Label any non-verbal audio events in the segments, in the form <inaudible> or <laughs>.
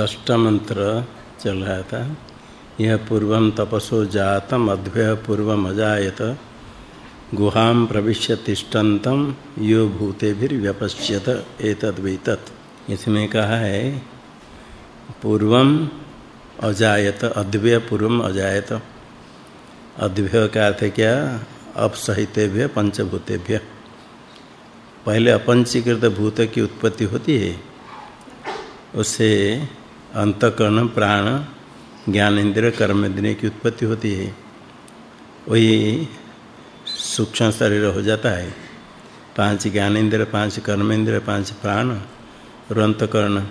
ष्ठ मंत्र चल रहा था यह पूर्व तपसो जातम, अद्भय पूर्व अजायत गुहां प्रविश्य तिष्ठन्तं यो भूतेभिर्व्यपश्यत, एतद्वैतत्। इसमें कहा है पूर्वम अजायत, अद्भय पूर्वम अजायत। अद्भय का अर्थ क्या? अपसहितेभ्य, पंचभूतेभ्य। पहले अपंचीकृत भूत की उत्पत्ति होती है। उससे अंतकरण, प्राण, ज्ञान इंद्र कर्म इंद्र की उत्पत्ति होती है। वही सूक्ष्म शरीर हो जाता है। पाँच ज्ञान इंद्र पाँच कर्म इंद्र पाँच प्राण और अंतकरण।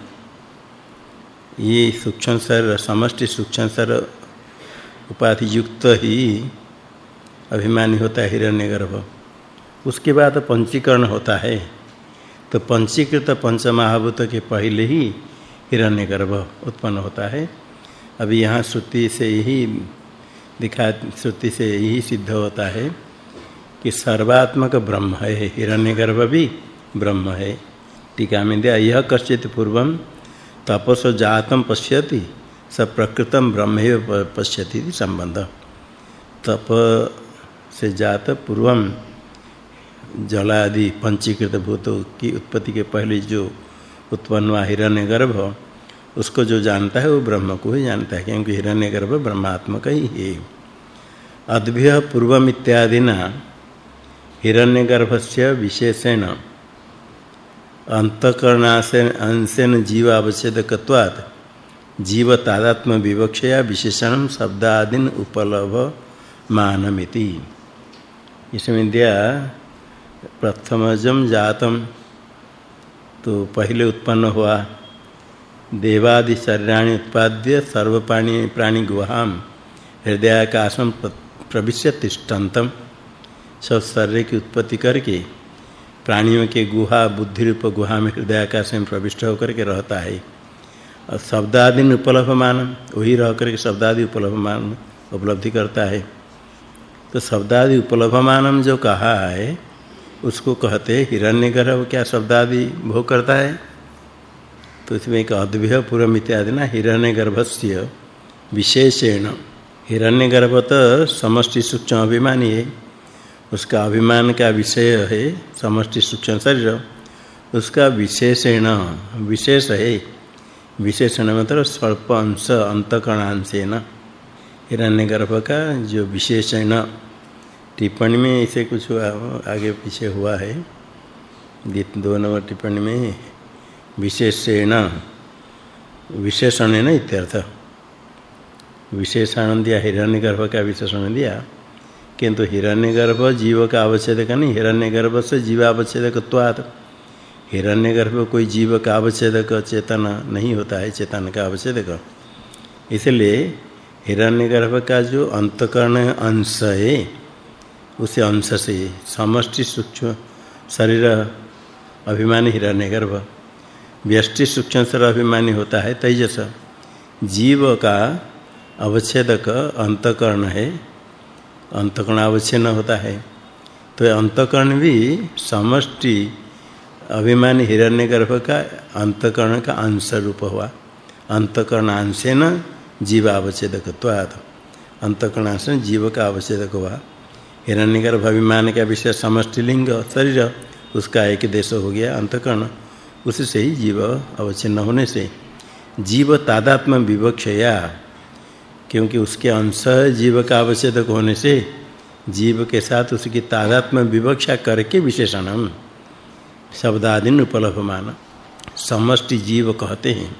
ये सूक्ष्म शरीर, समष्टि सूक्ष्म शरीर उपाधि युक्त ही अभिमानी होता है हिरण्यगर्भ। उसके बाद पंचीकरण होता है। तो पंचीकृत पंचमहाभूत के पहले ही हिरण्यगर्भ उत्पन्न होता है। अभी यहाँ श्रुति से यही दिखा, श्रुति से यही सिद्ध होता है कि सर्वात्मक ब्रह्म है। हिरण्यगर्भ भी ब्रह्म है। टीका में दिया, यह कश्चित पूर्वम तपसो जातम पश्यति, स प्रकृतम ब्रह्म पश्यति संबंध। तप से जात पूर्वम जलादि पंचीकृत भूतों की उत्पत्ति के पहले जो उत्पन्न हुआ हिरण्यगर्भ। उसको जो जानता है, वो ब्रह्म को ही जानता है, क्योंकि हिरण्यगर्भ ब्रह्मात्मक ही है। अद्भ्य पूर्वम इत्यादिना हिरण्यगर्भस्य विशेषेण अंतकरणासे अंशेन जीव आवश्यकत्वात् जीव तादात्म विवक्षया विशेषण शब्दादीन उपलभ मानमिति इसमें दिया प्रथमजम जातम तो पहले उत्पन्न हुआ देवादि शरीराणि उत्पाद्य सर्वप्राणी प्राणी गुहाम हृदयाकाशम प्रविश्य तिष्ठन्तम। सब शरीर की उत्पत्ति करके प्राणियों के गुहा बुद्धि रूप गुहा में हृदयाकाश में प्रविष्ट होकर के रहता है। और शब्दादि उपलब्ध मान वही रह करके शब्दादि उपलब्ध मान उपलब्धि करता है। तो शब्दादि उपलब्ध मानम जो कहा है उसको कहते, हिरण्यगर्भ क्या शब्द आदि भोग करता है? तो इसमें एक अद्भुत पूर्व इत्यादि ना, हिरण्यगर्भस्य विशेषेण। हिरण्यगर्भ तो समष्टि सूक्ष्म अभिमानी है। उसका अभिमान का विषय है समष्टि सूक्ष्म शरीर। उसका विशेषण, विशेष है। विशेषण मतलब स्वल्प अंश अंतकरणांशेन। हिरण्यगर्भ का जो विशेषण टिप्पणी में इसे कुछ आगे पीछे हुआ है। दो नंबर टिप्पणी में विशेषण विशेषण है ना इत्यर्थ। विशेषण दिया, हिरण्यगर्भ का विशेषण दिया। किंतु हिरण्यगर्भ जीव का आवश्यक नहीं, हिरण्यगर्भ से जीव आवश्यकत्वात् हिरण्यगर्भ कोई जीव का आवश्यक चेतन नहीं होता है, चेतन का आवश्यक इसलिए हिरण्यगर्भ का जो अंतकरण अंश है उसे अंश से समष्टि सूक्ष्म शरीर अभिमानी हिरण्यगर्भ। व्यष्टि सूक्ष्म शरीर अभिमानी होता है तेजस। जीव का अवच्छेदक अंतकरण है। अंतकरण अवच्छेन्न होता है। तो अंतकरण भी समष्टि अभिमानी हिरण्यगर्भ का अंतकरण का अंश रूप हुआ। अंतकरण अंशेन जीव अवच्छेदकत्वात्। अंतकरणांश जीव का अवच्छेदक हुआ। हिरण्यगर्भ अभिमान का विषय समष्टि लिंग शरीर, उसका एक देश हो गया अंतकरण। उससे ही जीव अवच्छिन्न होने से जीव तादात्म विवक्षया क्योंकि उसके अंश जीव का आवश्यक होने से जीव के साथ उसकी तादात्म विवक्षा करके विशेषणम, शब्दादीन उपलब्धमान समष्टि जीव कहते हैं।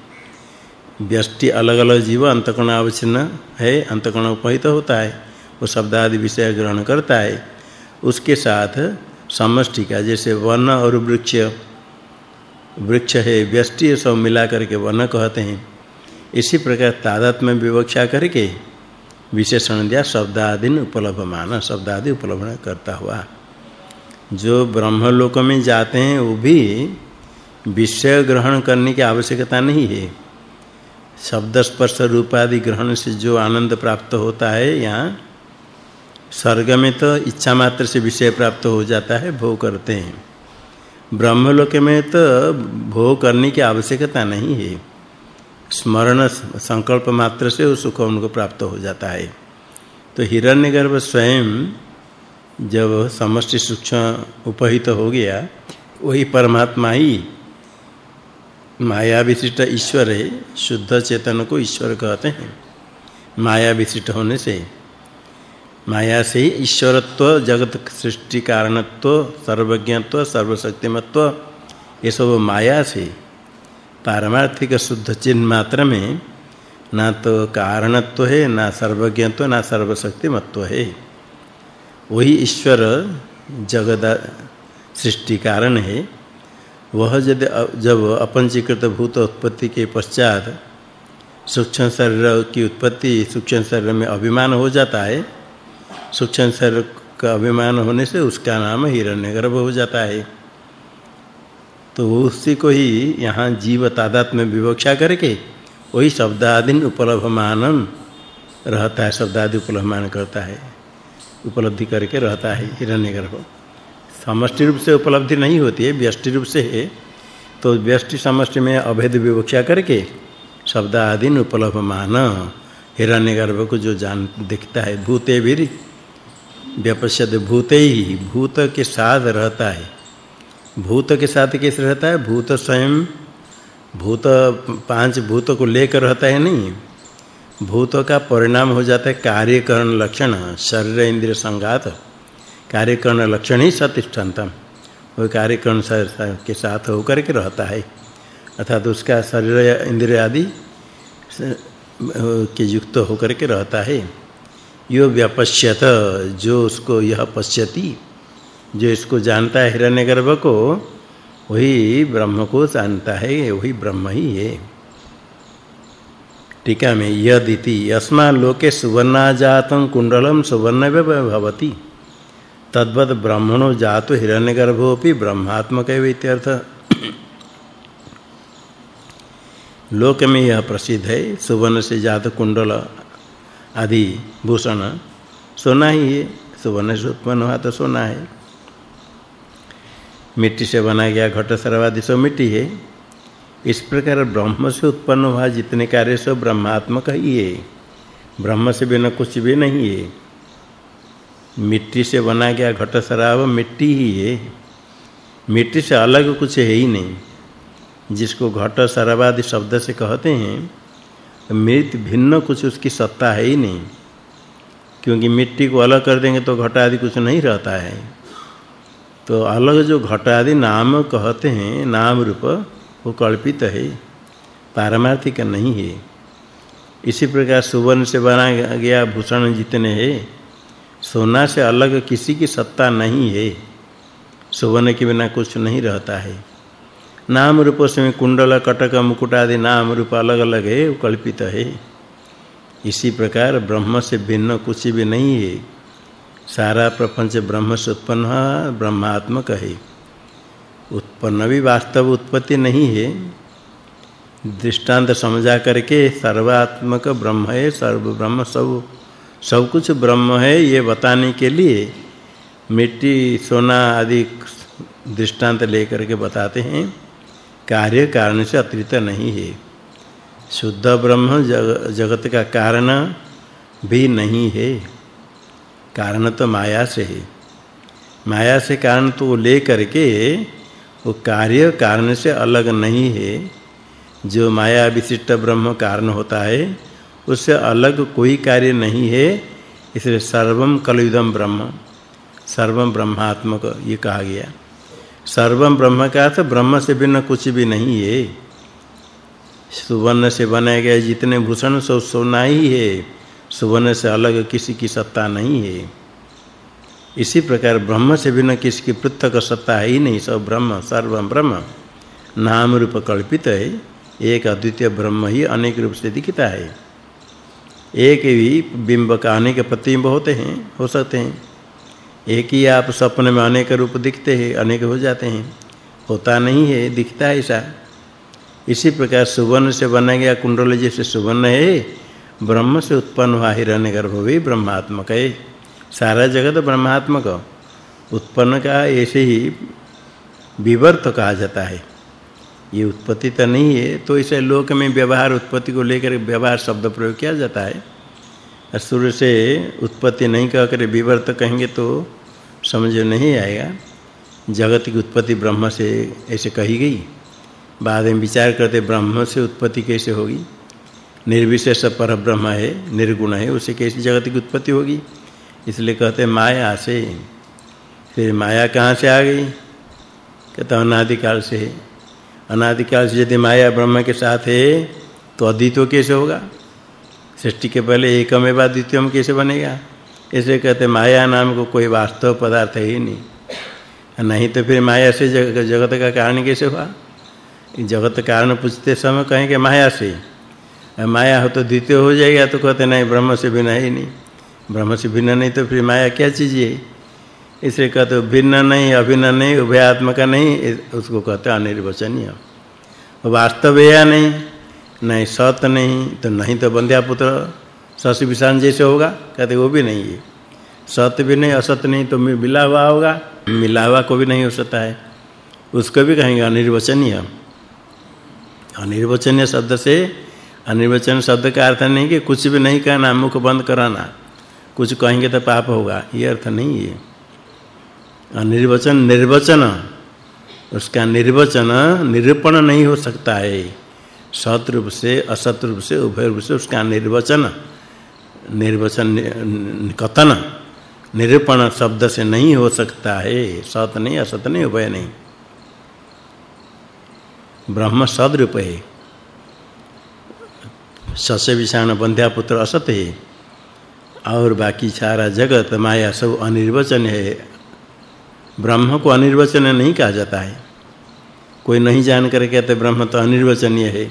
व्यष्टि अलग-अलग जीव, अंतकरण अवच्छिन्न है, अंतकरण उपहित होता है। वो शब्द आदि विषय ग्रहण करता है, उसके साथ समष्टि का जैसे वन और वृक्ष वृक्ष है, व्यष्टि सब मिला करके वन कहते हैं। इसी प्रकार तादात्म्य विवक्षा करके विशेषण दिया शब्द आदि उपलब्ध मान शब्द आदि उपलब्ध करता हुआ। जो ब्रह्मलोक में जाते हैं, वो भी विषय ग्रहण करने की आवश्यकता नहीं है। शब्द स्पर्श रूप आदि ग्रहण से जो आनंद प्राप्त होता है, यहाँ स्वर्ग में तो इच्छा मात्र से विषय प्राप्त हो जाता है, भोग करते हैं। ब्रह्मलोक में तो भोग करने की आवश्यकता नहीं है। स्मरण संकल्प मात्र से उस सुख उनको प्राप्त हो जाता है। तो हिरण्यगर्भ स्वयं जब समष्टि सूक्ष्म उपहित हो गया, वही परमात्मा ही माया विशिष्ट ईश्वर है, शुद्ध चेतन को ईश्वर कहते हैं। माया विशिष्ट होने से माया से ही ईश्वरत्व, जगत सृष्टि कारणत्व, सर्वज्ञत्व, सर्वशक्तिमत्व, ये सब माया से पारमार्थिक शुद्ध चिन्ह मात्र में ना तो कारणत्व है, ना सर्वज्ञत्व, ना सर्वशक्तिमत्व है। वही ईश्वर जगत सृष्टि कारण है। वह जब जब अपंचीकृत भूत उत्पत्ति के पश्चात सूक्ष्म शरीर की उत्पत्ति सूक्ष्म शरीर में अभिमान हो जाता है सूक्ष्म शरीर का अभिमान होने से उसका नाम हिरण्यगर्भ हो जाता है। तो उसी को ही यहाँ जीव तादात्म्य विवक्षा करके वही शब्दादीन उपलब्धमान रहता है, शब्दादि उपलब्धमान करता है, उपलब्धि करके रहता है हिरण्यगर्भ। समष्टि रूप से उपलब्धि नहीं होती है, व्यष्टि रूप से है। तो व्यष्टि समष्टि में अभेद विवक्षा करके शब्द आदि उपलब्धमान हिरण्यगर्भ को जो जान दिखता है, भूते भी व्यपश्यत भूते ही, भूत के साथ रहता है। भूत के साथ कैसे रहता है? भूत स्वयं, भूत, पाँच भूत को लेकर रहता है नहीं। भूत का परिणाम हो जाता है कार्यकरण लक्षण, शरीर इंद्रिय संघात। कार्यकरण लक्षण ही सतिष्ठंतम। वो कार्यकरण के साथ होकर के रहता है। अर्थात उसका शरीर, इंद्रिय आदि के युक्त होकर के रहता है। यो व्यपश्यत, जो उसको यह पश्यति, जो इसको जानता है हिरण्यगर्भ को, वही ब्रह्म को जानता है, वही ब्रह्म ही है। टीका में यदिति अस्मा लोके सुवर्णा जातं कुंडलम सुवर्णव भवति। तद्वद ब्रह्मणो जातो हिरण्यगर्भोपि ब्रह्मात्मक इत्यर्थ। लोक में यह प्रसिद्ध है सुवर्ण से जात कुंडल आदि भूषण। सोना ही है सुवर्ण से उत्पन्न हुआ तो सोना है। मिट्टी से बना गया घट सर्वादि सो मिट्टी है। इस प्रकार ब्रह्म से उत्पन्न हुआ जितने कार्य सो ब्रह्मात्मक ही है। ब्रह्म से बिना कुछ भी नहीं है। मिट्टी से बना गया घट शराब मिट्टी ही है। मिट्टी से अलग कुछ है ही नहीं। जिसको घट शराबादि शब्द से कहते हैं, मृत भिन्न कुछ उसकी सत्ता है ही नहीं। क्योंकि मिट्टी को अलग कर देंगे तो घट आदि कुछ नहीं रहता है। तो अलग जो घट आदि नाम कहते हैं, नाम रूप, वो कल्पित है, पारमार्थिक नहीं है। इसी प्रकार सुवर्ण से बना गया भूषण जितने हैं, सोना से अलग किसी की सत्ता नहीं है। सुवर्ण के बिना कुछ नहीं रहता है। नाम रूप से कुंडल, कटक, मुकुट आदि नाम रूप अलग-अलग है, वो कल्पित है। इसी प्रकार ब्रह्म से भिन्न कुछ भी नहीं है। सारा प्रपंच ब्रह्म से उत्पन्न ब्रह्मात्मक है। उत्पन्न भी वास्तव उत्पत्ति नहीं है। दृष्टांत समझा करके सर्वात्मक ब्रह्म है, सर्व ब्रह्म सब सब कुछ ब्रह्म है, ये बताने के लिए मिट्टी, सोना आदि दृष्टांत लेकर के बताते हैं। कार्य कारण से अतिरिक्त नहीं है। शुद्ध ब्रह्म जग, जगत का कारण भी नहीं है। कारण तो माया से है। माया से कारण तो ले करके वो कार्य कारण से अलग नहीं है। जो माया विशिष्ट ब्रह्म कारण होता है उससे अलग कोई कार्य नहीं है। इसलिए सर्वम कलयुदम ब्रह्म। सर्वम ब्रह्मात्मक ये कहा गया। सर्वम ब्रह्म का अर्थ, ब्रह्म से भिन्न कुछ भी नहीं है। सुवर्ण से बनाया गया जितने भूषण सब सोना ही है। सुवर्ण से अलग किसी की सत्ता नहीं है। इसी प्रकार ब्रह्म से भिन्न किसी की पृथक सत्ता है ही नहीं सब ब्रह्म सर्वम ब्रह्म। नाम रूप कल्पित है, एक अद्वितीय ब्रह्म ही अनेक रूप से दिखता है। एक ही बिंब का अनेक प्रतिबिंब होते हैं, हो सकते हैं। एक ही आप सपने में अनेक रूप दिखते हैं, अनेक हो जाते हैं। होता नहीं है, दिखता है ऐसा। इसी प्रकार सुवर्ण से बना गया कुंडल जैसे सुवर्ण है, ब्रह्म से उत्पन्न हुआ हिरण्यगर्भ भी ब्रह्मात्मक है। सारा जगत ब्रह्मात्मक। उत्पन्न का ऐसे ही विवर्त कहा जाता है। ये उत्पत्ति तो नहीं है तो इसे लोक में व्यवहार उत्पत्ति को लेकर व्यवहार शब्द प्रयोग किया जाता है। शुरू से उत्पत्ति नहीं कहकर विवर्त कहेंगे तो समझ नहीं आएगा। जगत की उत्पत्ति ब्रह्म से ऐसे कही गई। बाद में विचार करते ब्रह्म से उत्पत्ति कैसे होगी? निर्विशेष पर ब्रह्म है, निर्गुण है, उसे कैसे जगत की उत्पत्ति होगी? इसलिए कहते माया से। फिर माया कहाँ से आ गई? कहते अनादिकाल से। है अनादिकाल से यदि माया ब्रह्म के साथ है तो अद्वितीय कैसे होगा? सृष्टि के पहले एकमेव द्वितीयम कैसे बनेगा? ऐसे कहते माया नाम को कोई वास्तव पदार्थ है नहीं। नहीं तो फिर माया से जग, जगत का कारण कैसे हुआ? जगत कारण पूछते समय कहेंगे माया से। माया हो तो द्वितीय हो जाएगा तो कहते नहीं ब्रह्म से बिना ही नहीं। ब्रह्म से भिन्न नहीं तो फिर माया क्या चीज़ है? इसलिए कहते भिन्न नहीं अभिन्न नहीं उभयात्मक नहीं उसको कहते अनिर्वचनीय। वास्तव या नहीं? नहीं सत नहीं तो नहीं तो बंध्या पुत्र, शशि विशान जैसे होगा, कहते वो भी नहीं है। सत्य भी नहीं, असत नहीं तो मिला हुआ होगा। मिला हुआ को भी नहीं हो सकता है। उसको भी कहेंगे अनिर्वचनीय। अनिर्वचनीय शब्द से, अनिर्वचन शब्द का अर्थ नहीं कि कुछ भी नहीं कहना, मुख बंद कराना। कुछ कहेंगे तो पाप होगा, ये अर्थ नहीं है। अनिर्वचन, निर्वचन, उसका निर्वचन निरूपण नहीं हो सकता है। सत रूप से असत रूप से उभय रूप से उसका निर्वचन निर्वचन, कथन, निरूपण शब्द से नहीं हो सकता है। सत नहीं, असत नहीं, उभय नहीं। ब्रह्म सदरूप है। सस्य विषाण बंध्या पुत्र असत है। और बाकी सारा जगत, माया सब अनिर्वचन है। ब्रह्म को अनिर्वचन नहीं कहा जाता है। कोई नहीं जान कर कहते, ब्रह्म तो अनिर्वचनीय है।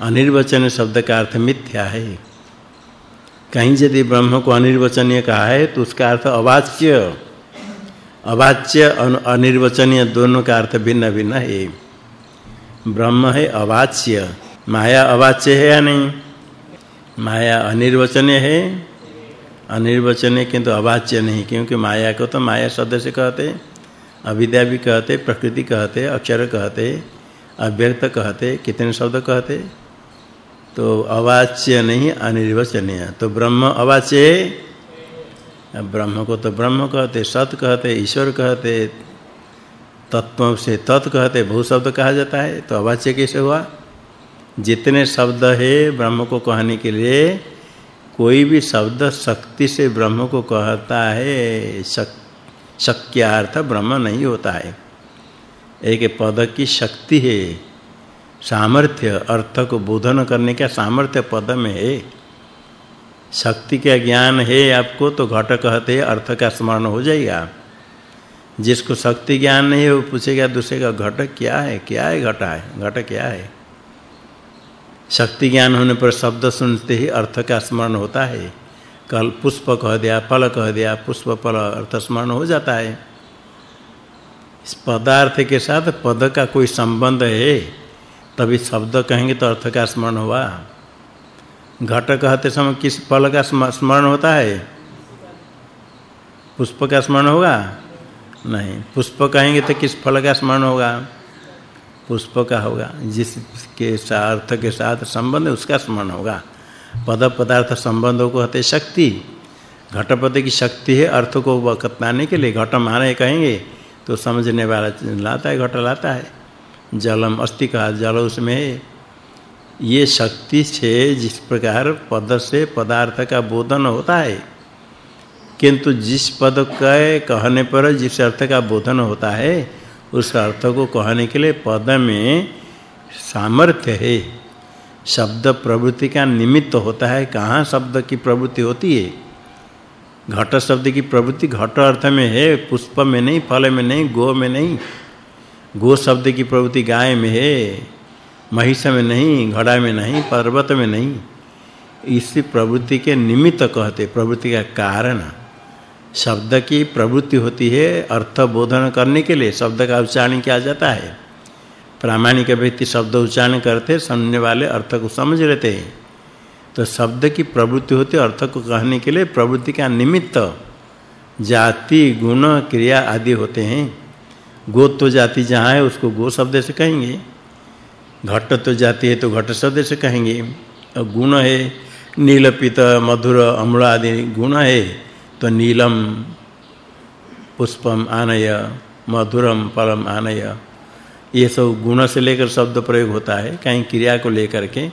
अनिर्वचन शब्द का अर्थ मिथ्या है। कहीं यदि ब्रह्म को अनिर्वचनीय कहा है तो उसका अर्थ अवाच्य। अवाच्य अनिर्वचनीय दोनों का अर्थ भिन्न भिन्न है। ब्रह्म है अवाच्य। माया अवाच्य है या नहीं? माया अनिर्वचनीय है। अनिर्वचनीय किंतु अवाच्य नहीं, क्योंकि माया को तो माया शब्द से कहते अविद्या भी कहते, प्रकृति कहते, अक्षर कहते, अव्यक्त कहते, कितने शब्द कहते? तो अवाच्य नहीं, अनिर्वचनीय। तो ब्रह्म अवाच्य ब्रह्म को तो ब्रह्म कहते, सत कहते, ईश्वर कहते, तत्व से तत् कहते भू शब्द कहा जाता है। तो अवाच्य कैसे हुआ? जितने शब्द है ब्रह्म को कहने के लिए, कोई भी शब्द शक्ति से ब्रह्म को कहता है शक्यार्थ ब्रह्म नहीं होता है। एक पद की शक्ति है। सामर्थ्य, अर्थ को बोधन करने का सामर्थ्य पद में है। शक्ति का ज्ञान है आपको तो घट कहते अर्थ का स्मरण हो जाएगा। जिसको शक्ति ज्ञान नहीं है, वो पूछेगा दूसरे का घट क्या है? क्या है घटा है? घट क्या है? शक्ति ज्ञान होने पर शब्द सुनते ही अर्थ का स्मरण होता है। कल पुष्प कह दिया, फल कह दिया, पुष्प, फल अर्थ स्मरण हो जाता है। इस पदार्थ के साथ पद का कोई संबंध है? तभी शब्द कहेंगे तो अर्थ का स्मरण हुआ। घट कहते समय किस फल का स्मरण होता है? पुष्प का स्मरण होगा? नहीं। पुष्प कहेंगे तो किस फल का स्मरण होगा? पुष्प का होगा। जिसके अर्थ के साथ संबंध है, उसका स्मरण होगा। पद पदार्थ संबंधों को कहते शक्ति। घटपद की शक्ति है, अर्थ को बतलाने के लिए घट माने कहेंगे तो समझने वाला लाता है, घट लाता है। जलम अस्ति का जल उसमें है। ये शक्ति से जिस प्रकार पद से पदार्थ का बोधन होता है। किंतु जिस पद का कहने पर जिस अर्थ का बोधन होता है, उस अर्थ को कहने के लिए पद में सामर्थ्य है। शब्द प्रवृत्ति का निमित्त होता है। कहाँ शब्द की प्रवृत्ति होती है? घट शब्द की प्रवृत्ति घट अर्थ में है, पुष्प में नहीं, फल में नहीं, गो में नहीं। गो शब्द की प्रवृत्ति गाय में है, महिष में नहीं, घड़ा में नहीं, पर्वत में नहीं। इसी प्रवृत्ति के निमित्त कहते, प्रवृत्ति का कारण। शब्द की प्रवृत्ति होती है अर्थ बोधन करने के लिए, शब्द का उच्चारण किया जाता है। प्रामाणिक व्यक्ति शब्द उच्चारण करते, सुनने वाले अर्थ को समझ लेते हैं। तो शब्द की प्रवृत्ति होती अर्थ को कहने के लिए प्रवृत्ति का निमित्त। जाति, गुण, क्रिया आदि होते हैं। गोत्व जाति जहाँ है, उसको गो शब्द से कहेंगे। घट तो जाति है तो घट शब्द से कहेंगे। और गुण है, नील, पीत, मधुर, अम्ल आदि गुण है तो नीलम, पुष्पम आनय, मधुरम फलम आनय। ये सब गुण से लेकर शब्द प्रयोग होता है, कहीं क्रिया को लेकर के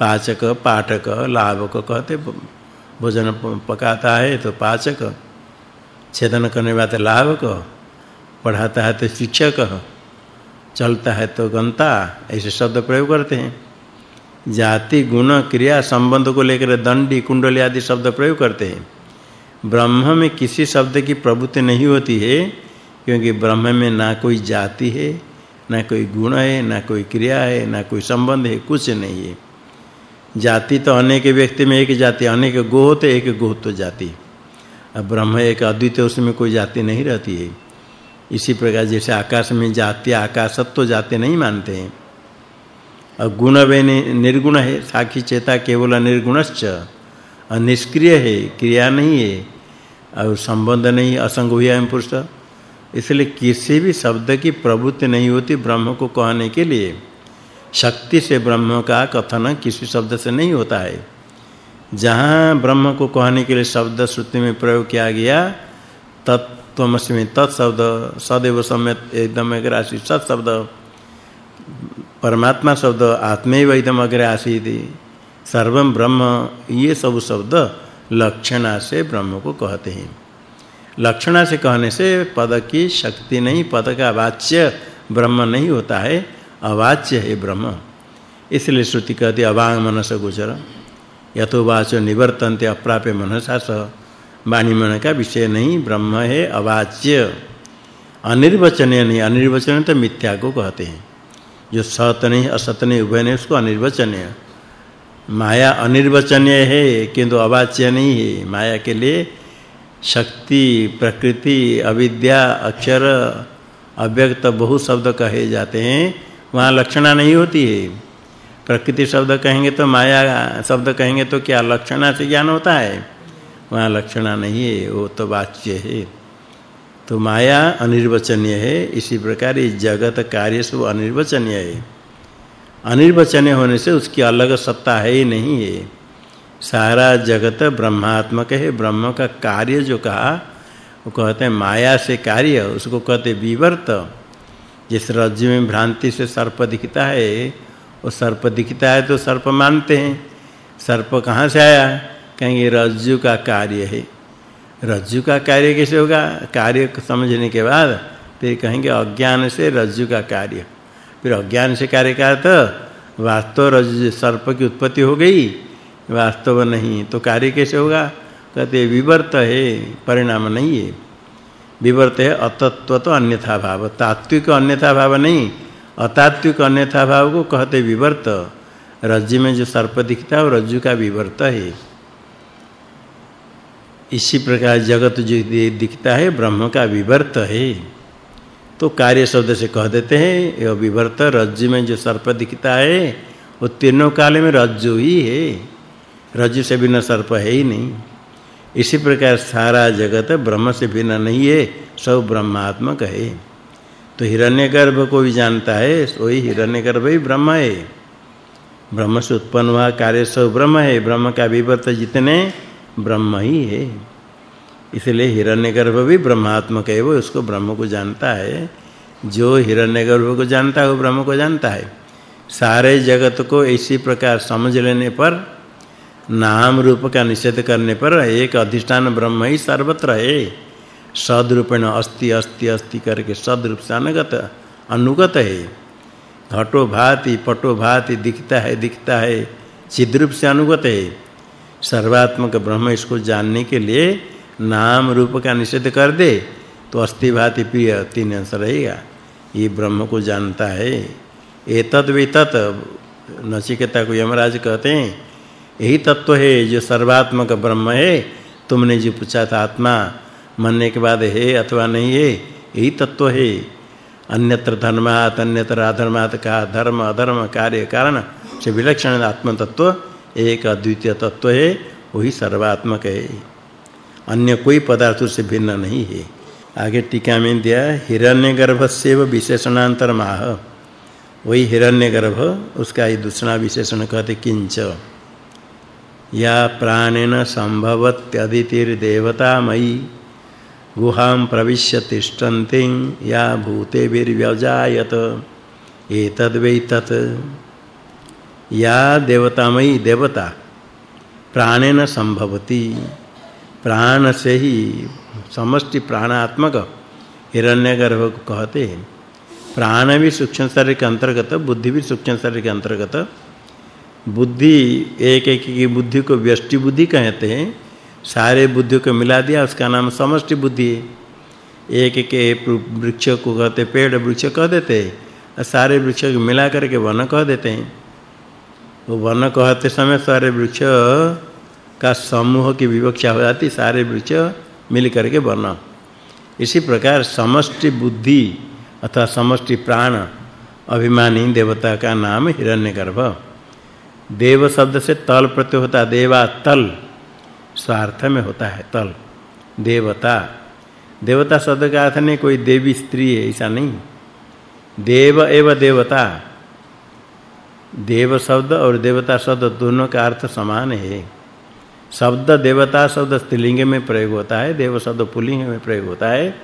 पाचक, पाठक, लाभक कहते भोजन पकाता है तो पाचक, छेदन करने वाले लाभक, पढ़ाता है तो शिक्षक, चलता है तो गंता, ऐसे शब्द प्रयोग करते हैं। जाति, गुण, क्रिया संबंध को लेकर दंडी, कुंडली आदि शब्द प्रयोग करते हैं। ब्रह्म में किसी शब्द की प्रवृत्ति नहीं होती है, क्योंकि ब्रह्म में ना कोई जाति है ना कोई गुण है, ना कोई क्रिया है, ना कोई संबंध है, कुछ नहीं है। जाति तो अनेक व्यक्ति में एक जाति, अनेक गो होते एक गो तो जाति। अब ब्रह्म एक अद्वितीय, उसमें कोई जाति नहीं रहती है। इसी प्रकार जैसे आकाश में जाति, आकाशत्व तो जाति नहीं मानते हैं। और गुण वे निर्गुण है साक्षी चेता केवल निर्गुणश्च। और निष्क्रिय है, क्रिया नहीं है। और संबंध नहीं, असंग हुआ है, पुरुष। इसलिए किसी भी शब्द की प्रवृत्ति नहीं होती ब्रह्म को कहने के लिए। शक्ति से ब्रह्म का कथन किसी शब्द से नहीं होता है। जहाँ ब्रह्म को कहने के लिए शब्द श्रुति में प्रयोग किया गया तत्त्वमसि तत्शब्द सदैव सम्यत एकदम अग्र आसी सत शब्द, परमात्मा शब्द, आत्मैव एकदम अग्र आसीति सर्वम ब्रह्म, ये सब शब्द लक्षणा से ब्रह्म को कहते हैं। लक्षणा से कहने से पद की शक्ति नहीं, पद का वाच्य ब्रह्म नहीं होता है, अवाच्य है ब्रह्म। इसलिए श्रुति कहती अवांग मनस गोचर यतो वाचो निवर्तन्ते अप्राप्य मनसा स वाणी मन का विषय नहीं, ब्रह्म है, अवाच्य। अनिर्वचनीय नहीं, अनिर्वचनीय तो मिथ्या को कहते हैं। जो सत नहीं, असत नहीं, उभय नहीं, उसको अनिर्वचनीय। माया अनिर्वचनीय है, किंतु अवाच्य नहीं है। माया के लिए शक्ति, प्रकृति, अविद्या, अक्षर, अव्यक्त, बहु शब्द कहे जाते हैं। वहाँ लक्षणा नहीं होती है। प्रकृति शब्द कहेंगे तो माया शब्द कहेंगे तो क्या लक्षणा से ज्ञान होता है? वहाँ लक्षणा नहीं है, वो तो वाच्य है। तो माया अनिर्वचनीय है, इसी प्रकार इस जगत कार्य सब अनिर्वचनीय है। अनिर्वचनीय होने से उसकी अलग सत्ता है ही नहीं है। सारा जगत ब्रह्मात्मक है। ब्रह्म का कार्य जो कहा, वो कहते हैं माया से कार्य, उसको कहते विवर्त। जिस रज्जु में भ्रांति से सर्प दिखता है, वो सर्प दिखता है तो सर्प मानते हैं। सर्प कहाँ से आया? कहेंगे रज्जु का कार्य है। रज्जु का कार्य कैसे होगा? कार्य समझने के बाद फिर कहेंगे अज्ञान से रज्जु का कार्य। फिर अज्ञान से कार्य का तो वास्तव रज्जु सर्प की उत्पत्ति हो गई। वास्तव नहीं। तो कार्य कैसे होगा? कहते विवर्त है, परिणाम नहीं है। विवर्त है अतत्व तो अन्यथा भाव। तात्विक अन्यथा भाव नहीं। अतात्विक अन्यथा भाव को कहते विवर्त। रज्जु में जो सर्प दिखता है, वो रज्जु का विवर्त है। इसी प्रकार जगत जो दिखता है, ब्रह्म का विवर्त है। तो कार्य शब्द से कह देते हैं, यह विवर्त रज्जु में जो सर्प दिखता है, वो तीनों काल में रज्जु ही है। रज्जु से बिना सर्प है ही नहीं। इसी प्रकार सारा जगत ब्रह्म से भिन्न नहीं है, सब ब्रह्मात्मक है। तो हिरण्यगर्भ को भी जानता है, वही हिरण्यगर्भ ही ब्रह्म है। ब्रह्म से उत्पन्न हुआ कार्य सब ब्रह्म है, ब्रह्म का विवर्त जितने ब्रह्म ही है। इसलिए हिरण्यगर्भ भी ब्रह्मात्मक है, वो उसको ब्रह्म को जानता है। जो हिरण्यगर्भ को जानता है, वो ब्रह्म को जानता है। सारे जगत को इसी प्रकार समझ लेने पर नाम रूप का निषेध करने पर एक अधिष्ठान ब्रह्म ही सर्वत्र है। सदरूपेण अस्ति अस्ति अस्ति करके सदरूप से अनुगत अनुगत है। घटो भाति, पटो भाति, दिखता है दिखता है, चिद्रूप से अनुगत है। सर्वात्मक ब्रह्म इसको जानने के लिए नाम रूप का निषेध कर दे तो अस्ति भाति प्रिय तीन अंश रहेगा। ये ब्रह्म को जानता है। एतद वितत, नचिकेता को यमराज कहते हैं यही तत्व है, जो सर्वात्मक ब्रह्म है, तुमने जो पूछा था आत्मा, मरने के बाद है अथवा नहीं है, यही तत्व है। अन्यत्र धर्मात्, अन्यत्र अधर्मात्, का धर्म, अधर्म, कार्य, कारण से विलक्षण आत्म तत्व एक अद्वितीय तत्व है, वही सर्वात्मक है। अन्य कोई पदार्थ से भिन्न नहीं है। आगे टीका में दिया हिरण्यगर्भस्य विशेषणांतर माह वही हिरण्यगर्भ, उसका ही दूसरा विशेषण कहते किंच। या प्राणेन संभवत्यदितिर्देवता मयि गुहां प्रविश्य तिष्ठन्ति या भूतेभिर्व्यजायत। एतद्वै तत् या देवतामयी देवता, प्राणेन संभवती। प्राण से ही समष्टि प्राणात्मक हिरण्यगर्भ कहते हैं प्राण भी सूक्ष्म शरीर के अंतर्गत बुद्धि भी सूक्ष्म शरीर के अंतर्गत बुद्धि, एक एक की बुद्धि को व्यष्टि बुद्धि कहते हैं। सारे बुद्धि को मिला दिया, उसका नाम समष्टि बुद्धि एक एक वृक्ष को कहते पेड़ वृक्ष कह देते हैं। सारे वृक्ष को मिला करके वन कह देते हैं। वो वन कहते समय सारे वृक्ष का समूह की विवक्षा हो जाती, सारे वृक्ष मिल करके वन इसी प्रकार समष्टि बुद्धि अथवा समष्टि प्राण, अभिमानी देवता का नाम हिरण्यगर्भ। देव शब्द से तल प्रत्यय होता देवा तल। स्वार्थ में होता है तल। देवता। देवता शब्द का अर्थ नहीं, कोई देवी स्त्री है, ऐसा नहीं। देव एव देवता। देव शब्द और देवता शब्द दोनों का अर्थ समान है। शब्द देवता, शब्द स्त्रीलिंग में प्रयोग होता है, देव शब्द पुल्लिंग में प्रयोग होता है।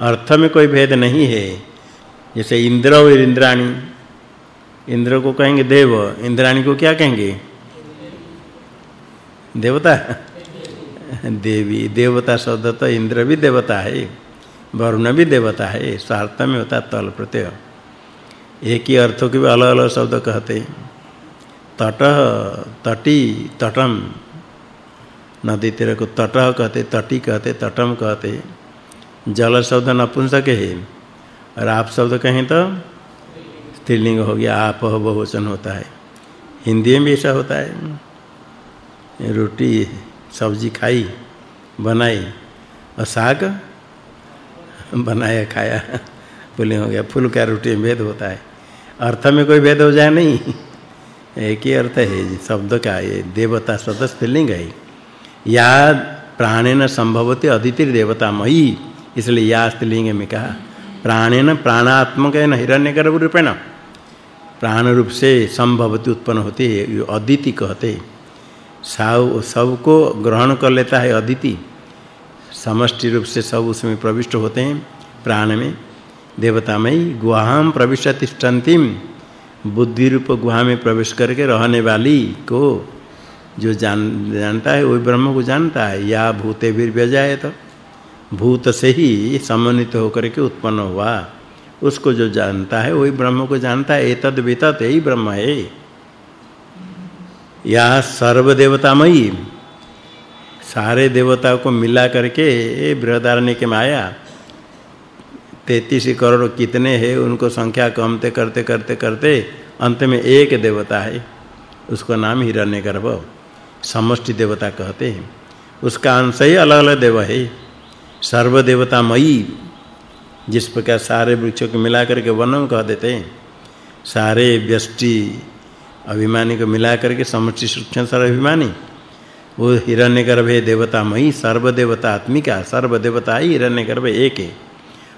अर्थ में कोई भेद नहीं है। जैसे इंद्र और इंद्राणी इंद्र को कहेंगे देव, इंद्राणी को क्या कहेंगे? देवता? देवी, देवता शब्द तो इंद्र भी देवता है, वरुण भी देवता है, स्वार्थ में होता तल प्रत्यय। एक ही अर्थों के अलग-अलग शब्द कहते तट, तटी, तटम। नदी तीर को तट कहते, तटी कहते, तटम कहते। जल शब्द नपुंसक है। और आप शब्द कहें तो स्त्रीलिंग हो गया आप बहुवचन होता है। हिंदी में ऐसा होता है। रोटी, सब्ज़ी खाई, बनाई, और साग बनाया, खाया, पुलिंग हो गया। फूल का रोटी में भेद होता है। अर्थ में कोई भेद हो जाए नहीं। एक ही अर्थ है, शब्द का ये, देवता शब्द स्त्रीलिंग है। या प्राणेन संभवते अदिति देवता मयि इसलिए या स्त्रीलिंग में कहा, प्राणेन प्राणात्मक हिरण्यगर्भ रूपेण प्राण रूप से संभवती उत्पन्न होती है अदिति कहते साव सब सबको ग्रहण कर लेता है अदिति। समष्टि रूप से सब उसमें प्रविष्ट होते हैं प्राण में। देवता में गुहाम प्रविष्ट तिष्ठन्तिम बुद्धि रूप गुहा में प्रवेश करके रहने वाली को जो जान, जानता है, वही ब्रह्म को जानता है। या भूते भी व्यजाए तो भूत से ही समन्वित होकर के उत्पन्न हुआ। उसको जो जानता है, वही ब्रह्म को जानता है, एतद वितत, यही ब्रह्म है। या सर्व देवतामयी सारे देवता को मिला करके बृहदारण्य के माया, तैतीस करोड़ कितने हैं, उनको संख्या कमते करते करते करते, अंत में एक देवता है, उसका नाम हिरण्यगर्भ, समष्टि देवता कहते हैं। उसका अंश ही अलग-अलग देव है। सर्व देवतामयी जिस प्रकार सारे वृक्षों को मिला करके वनम कह देते हैं। सारे व्यष्टि अभिमानी को मिला करके समष्टि सूक्ष्म सर्व अभिमानी। वो हिरण्यगर्भ देवतामयी सर्व देवता आत्मिका सर्व देवता ही हिरण्यगर्भ एक है।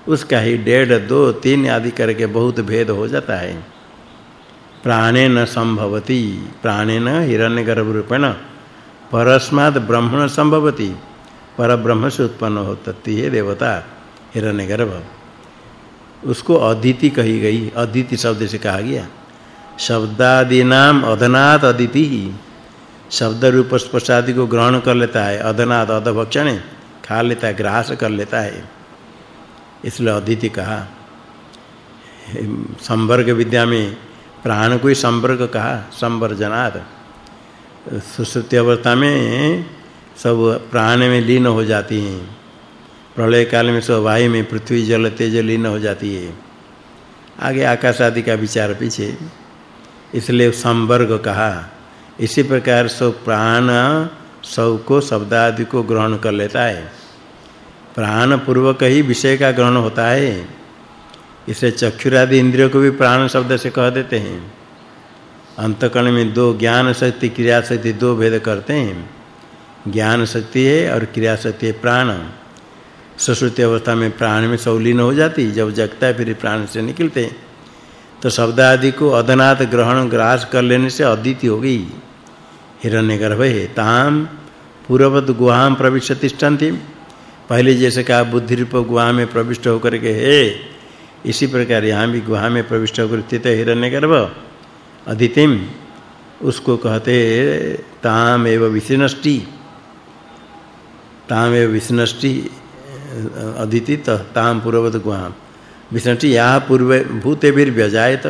उसका ही डेढ़, दो, तीन आदि करके बहुत भेद हो जाता है। प्राणेन संभवति प्राणेन हिरण्यगर्भ रूपेण। परस्माद ब्रह्मण संभवति, पर ब्रह्म से उत्पन्न होती है देवता। हिरण्यगर्भ। उसको अदिति कही गई। अदिति शब्द से कहा गया। शब्दादि नाम अधनात अदिति। शब्द रूप स्पर्श आदि को ग्रहण कर लेता है। अधनात अधभक्षण खा लेता है, ग्रास कर लेता है। इसलिए अदिति कहा। संवर्ग विद्या में प्राण को ही संवर्ग कहा संवर्जनाद सुसुप्ति अवस्था में सब प्राण में लीन हो जाती हैं। प्रलय काल में सब वायु में पृथ्वी जल तेज लीन हो जाती है। आगे आकाश आदि का विचार पीछे। इसलिए संवर्ग कहा, इसी प्रकार सब प्राण सबको शब्द आदि को ग्रहण कर लेता है। प्राण पूर्वक ही विषय का ग्रहण होता है। इसे चक्षुरादि इंद्रियों को भी प्राण शब्द से कह देते हैं। अंतकर्ण में दो ज्ञान शक्ति क्रिया शक्ति दो भेद करते हैं। ज्ञान शक्ति है और क्रिया शक्ति है प्राण। सुश्रुति अवस्था में प्राण में सौलीन हो जाती, जब जगता है, फिर प्राण से निकलते तो शब्द आदि को अदनात ग्रहण ग्रास कर लेने से अदिति हो गई। हिरण्यगर्भ है ताम पूर्ववत गुहाम प्रविष्ट तिष्ठन्ति पहले जैसे कहा बुद्धि रूप गुहा में प्रविष्ट होकर के, हे, इसी प्रकार यहाँ भी गुहा में प्रविष्ट होकर स्थित हिरण्यगर्भ। अदितिम, उसको कहते ताम एव विष्णष्टि। ताम एव विष्णष्टि अदिति ताम पूर्ववत गुहा विष्णष्टि या पूर्व भूते भी व्यजायत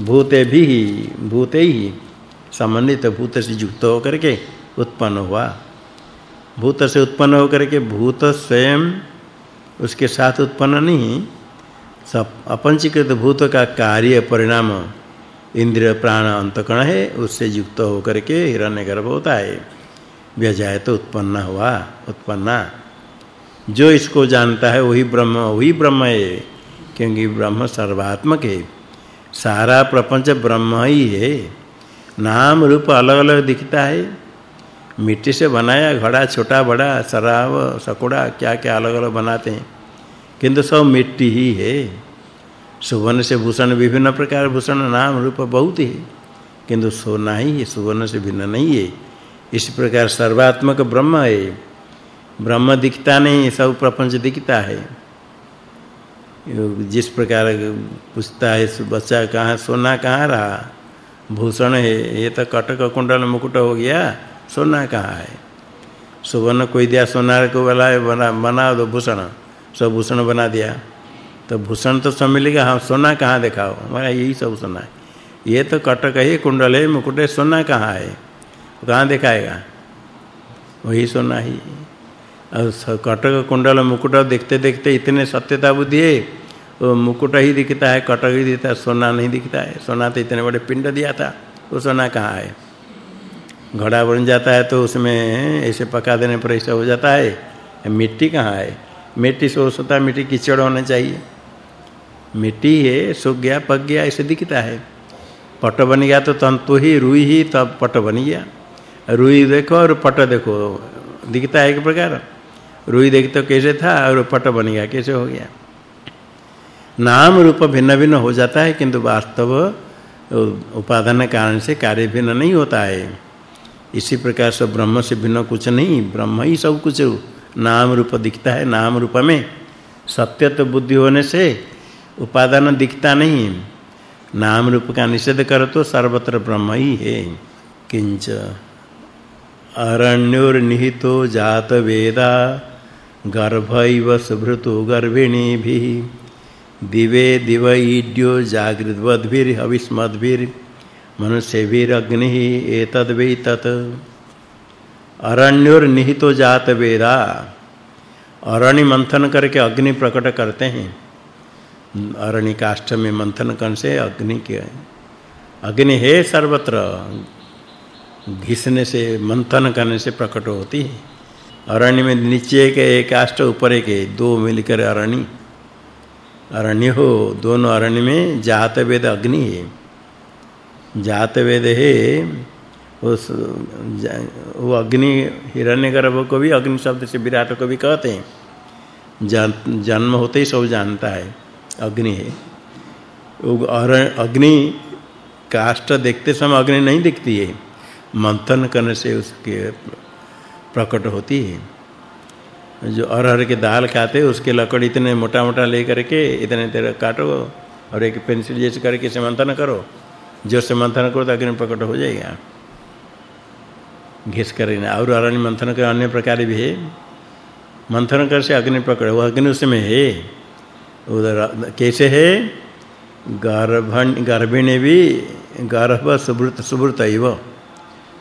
भूते भी भूते ही संबंधित भूत से युक्त होकर के उत्पन्न हुआ। भूत से उत्पन्न होकर के भूत स्वयं उसके साथ उत्पन्न नहीं, सब अपंचीकृत भूत का कार्य परिणाम इंद्रिय प्राण अंतकण है, उससे युक्त होकर के हिरण्यगर्भ होता है। व्यजाय तो उत्पन्न हुआ, उत्पन्ना। जो इसको जानता है वही ब्रह्म वही ब्रह्म है, क्योंकि ब्रह्म सर्वात्मक है। सारा प्रपंच ब्रह्म ही है। नाम रूप अलग-अलग दिखता है। मिट्टी से बनाया घड़ा, छोटा, बड़ा शराब सकोड़ा, क्या-क्या अलग-अलग बनाते हैं। किंतु सब मिट्टी ही है। सुवर्ण से भूषण विभिन्न प्रकार भूषण, नाम रूप बहुत है। किंतु सोना ही है, सुवर्ण से भिन्न नहीं है। इस प्रकार सर्वात्मक ब्रह्म है। ब्रह्म दिखता नहीं सब प्रपंच दिखता है। जिस प्रकार पूछता है बच्चा कहाँ, सोना कहाँ रहा? भूषण है, ये तो कटक कुंडल मुकुट हो गया, सोना कहाँ है? सुवर्ण कोई दिया, सोनार को वाला बना बना दो भूषण। सब भूषण बना दिया। तो भूषण तो सब मिलेगा हाँ सोना कहाँ दिखाओ? हमारा यही सब सोना है। ये तो कटक है कुंडल है, मुकुट है, सोना कहाँ है? कहाँ दिखाएगा? वही सोना ही। कटक कुंडल मुकुट देखते देखते इतने सत्यता बुद्धि है मुकुट ही दिखता है, कटक ही दिखता है, सोना नहीं दिखता है। सोना तो इतने बड़े पिंड दिया था, वो सोना कहाँ है? घड़ा बन जाता है तो उसमें ऐसे पका देने पर ऐसा हो जाता है, मिट्टी कहाँ है? मिट्टी से होता मिट्टी कीचड़ होना चाहिए। मिट्टी है, सूख गया, पक गया, ऐसे दिखता है। पट बन गया तो तंतु ही, रुई ही, तब पट बन गया। रुई देखो और पट देखो, दिखता है एक प्रकार। रुई देख तो कैसे था और पट बन गया, कैसे हो गया? नाम रूप भिन्न भिन्न हो जाता है, किंतु वास्तव उपादान कारण से कार्य भिन्न नहीं होता है। इसी प्रकार से ब्रह्म से भिन्न कुछ नहीं, ब्रह्म ही सब कुछ नाम रूप दिखता है, नाम रूप में। सत्य तो बुद्धि होने से उपादान दिखता नहीं। नाम रूप का निषेध करो तो सर्वत्र ब्रह्म ही है। किंच अरण्योर निहितो जात वेदा गर्भैव सुभृतो गर्भिणी भी दिवे दिव ईड्यो जागृतवद्भिर हविस्मद्भिर मनुष्यभिर अग्नि एतद वै तत्। अरण्योर निहितो जात वेदा अरण्य मंथन करके अग्नि प्रकट करते हैं। अरण्य काष्ठ में मंथन करने से अग्नि के अग्नि है सर्वत्र। घिसने से, मंथन करने से प्रकट होती है। अरण्य में नीचे के एक काष्ठ ऊपर एक दो मिलकर अरण्य। अरण्य हो दोनों अरण्य में जात वेद अग्नि है। जात वेद है, उस वो अग्नि, हिरण्यगर्भ को भी अग्नि शब्द से विराट को भी कहते हैं। जन्म होते ही सब जानता है, अग्नि है। वो अग्नि काष्ठ देखते समय अग्नि नहीं दिखती है। मंथन करने से उसके प्रकट होती है। जो अरहर के दाल खाते उसके लकड़ी इतने मोटा-मोटा लेकर के इतने देर काटो और एक पेंसिल जैसे करके से मंथन करो। जो मंथन करो तो अग्नि प्रकट हो जाएगा। घिस कर और अरण्य मंथन के अन्य प्रकार भी है। मंथन कर से अग्नि प्रकट वो अग्नि उसमें है। उधर कैसे है? गर्भण गर्भिणी भी गर्भ सुब्रत सुब्रत इव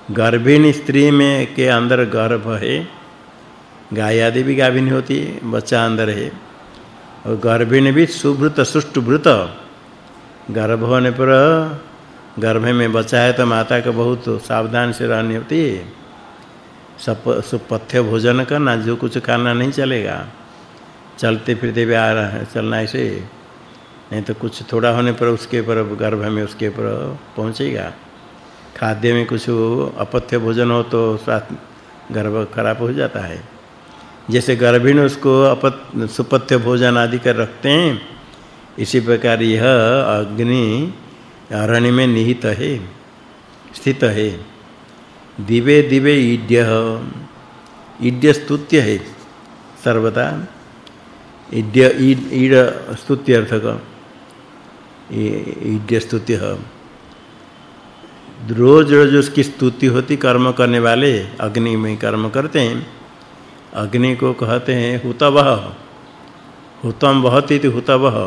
गर्भिणी स्त्री में के अंदर गर्भ है गाय आदि भी गाभिनी होती है, बच्चा अंदर है। और गर्भिणी भी सुब्रत सुष्टुब्रत गर्भ होने पर गर्भ में बच्चा है तो माता को बहुत सावधान से रहनी होती है। सब, सुपथ्य भोजन करना जो कुछ खाना नहीं चलेगा। चलते फिरते भी आ रहा है चलना ऐसे नहीं तो कुछ थोड़ा होने पर उसके ऊपर गर्भ में उसके ऊपर पहुंचेगा। खाद्य में कुछ अपथ्य भोजन हो तो स्वास्थ्य गर्भ खराब हो जाता है। जैसे गर्भिणी उसको अपत सुपथ्य भोजन आदि कर रखते हैं, इसी प्रकार यह अग्नि अरण्य में निहित है, स्थित है। दिवे दिवे ईड्य ईड्य स्तुत्य है, सर्वदा। ईड्य ईड स्तुत्य अर्थक। ईड्य स्तुत्य। रोज रोज उसकी स्तुति होती, कर्म करने वाले अग्नि में कर्म करते हैं। अग्नि को कहते हैं हुतवह। हुतम बहती थी हुतवह।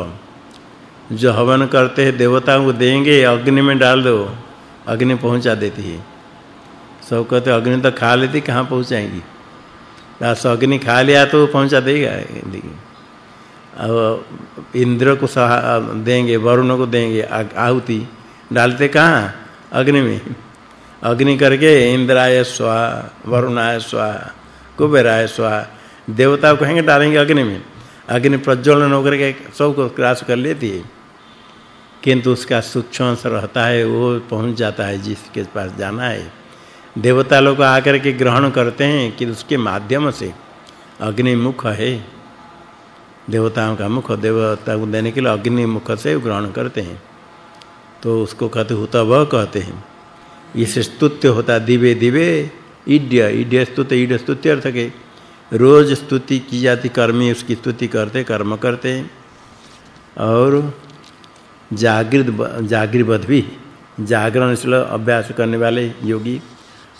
जो हवन करते हैं देवताओं को देंगे, अग्नि में डाल दो, अग्नि पहुँचा देती है। सब कहते अग्नि तो खा लेती, कहाँ पहुंचाएँगी? बस अग्नि खा लिया तो पहुँचा देगा अब इंद्र को देंगे, वरुण को देंगे आहुति। डालते कहाँ? अग्नि में। अग्नि करके इंद्राय स्वा, वरुणाय स्वा, कुबेराय स्वा, देवता को कहेंगे डालेंगे अग्नि में। अग्नि प्रज्वलन होकर के सबको क्रास कर लेती है। किंतु उसका सूक्ष्म अंश रहता है, वो पहुँच जाता है, जिसके पास जाना है। देवता लोग आकर के ग्रहण करते हैं कि उसके माध्यम से अग्नि मुख है। देवताओं का मुख देवता को देने के लिए अग्नि मुख से ग्रहण करते हैं। तो उसको कहते होता वह कहते हैं। इस स्तुत्य होता दिवे दिवे, इड्य ईड्य स्तुत्य ईड्य स्तुत्य अर्थ के। रोज स्तुति की जाती, कर्मी उसकी स्तुति करते, कर्म करते हैं। और जागृत जागृत भी, जागरण से अभ्यास करने वाले योगी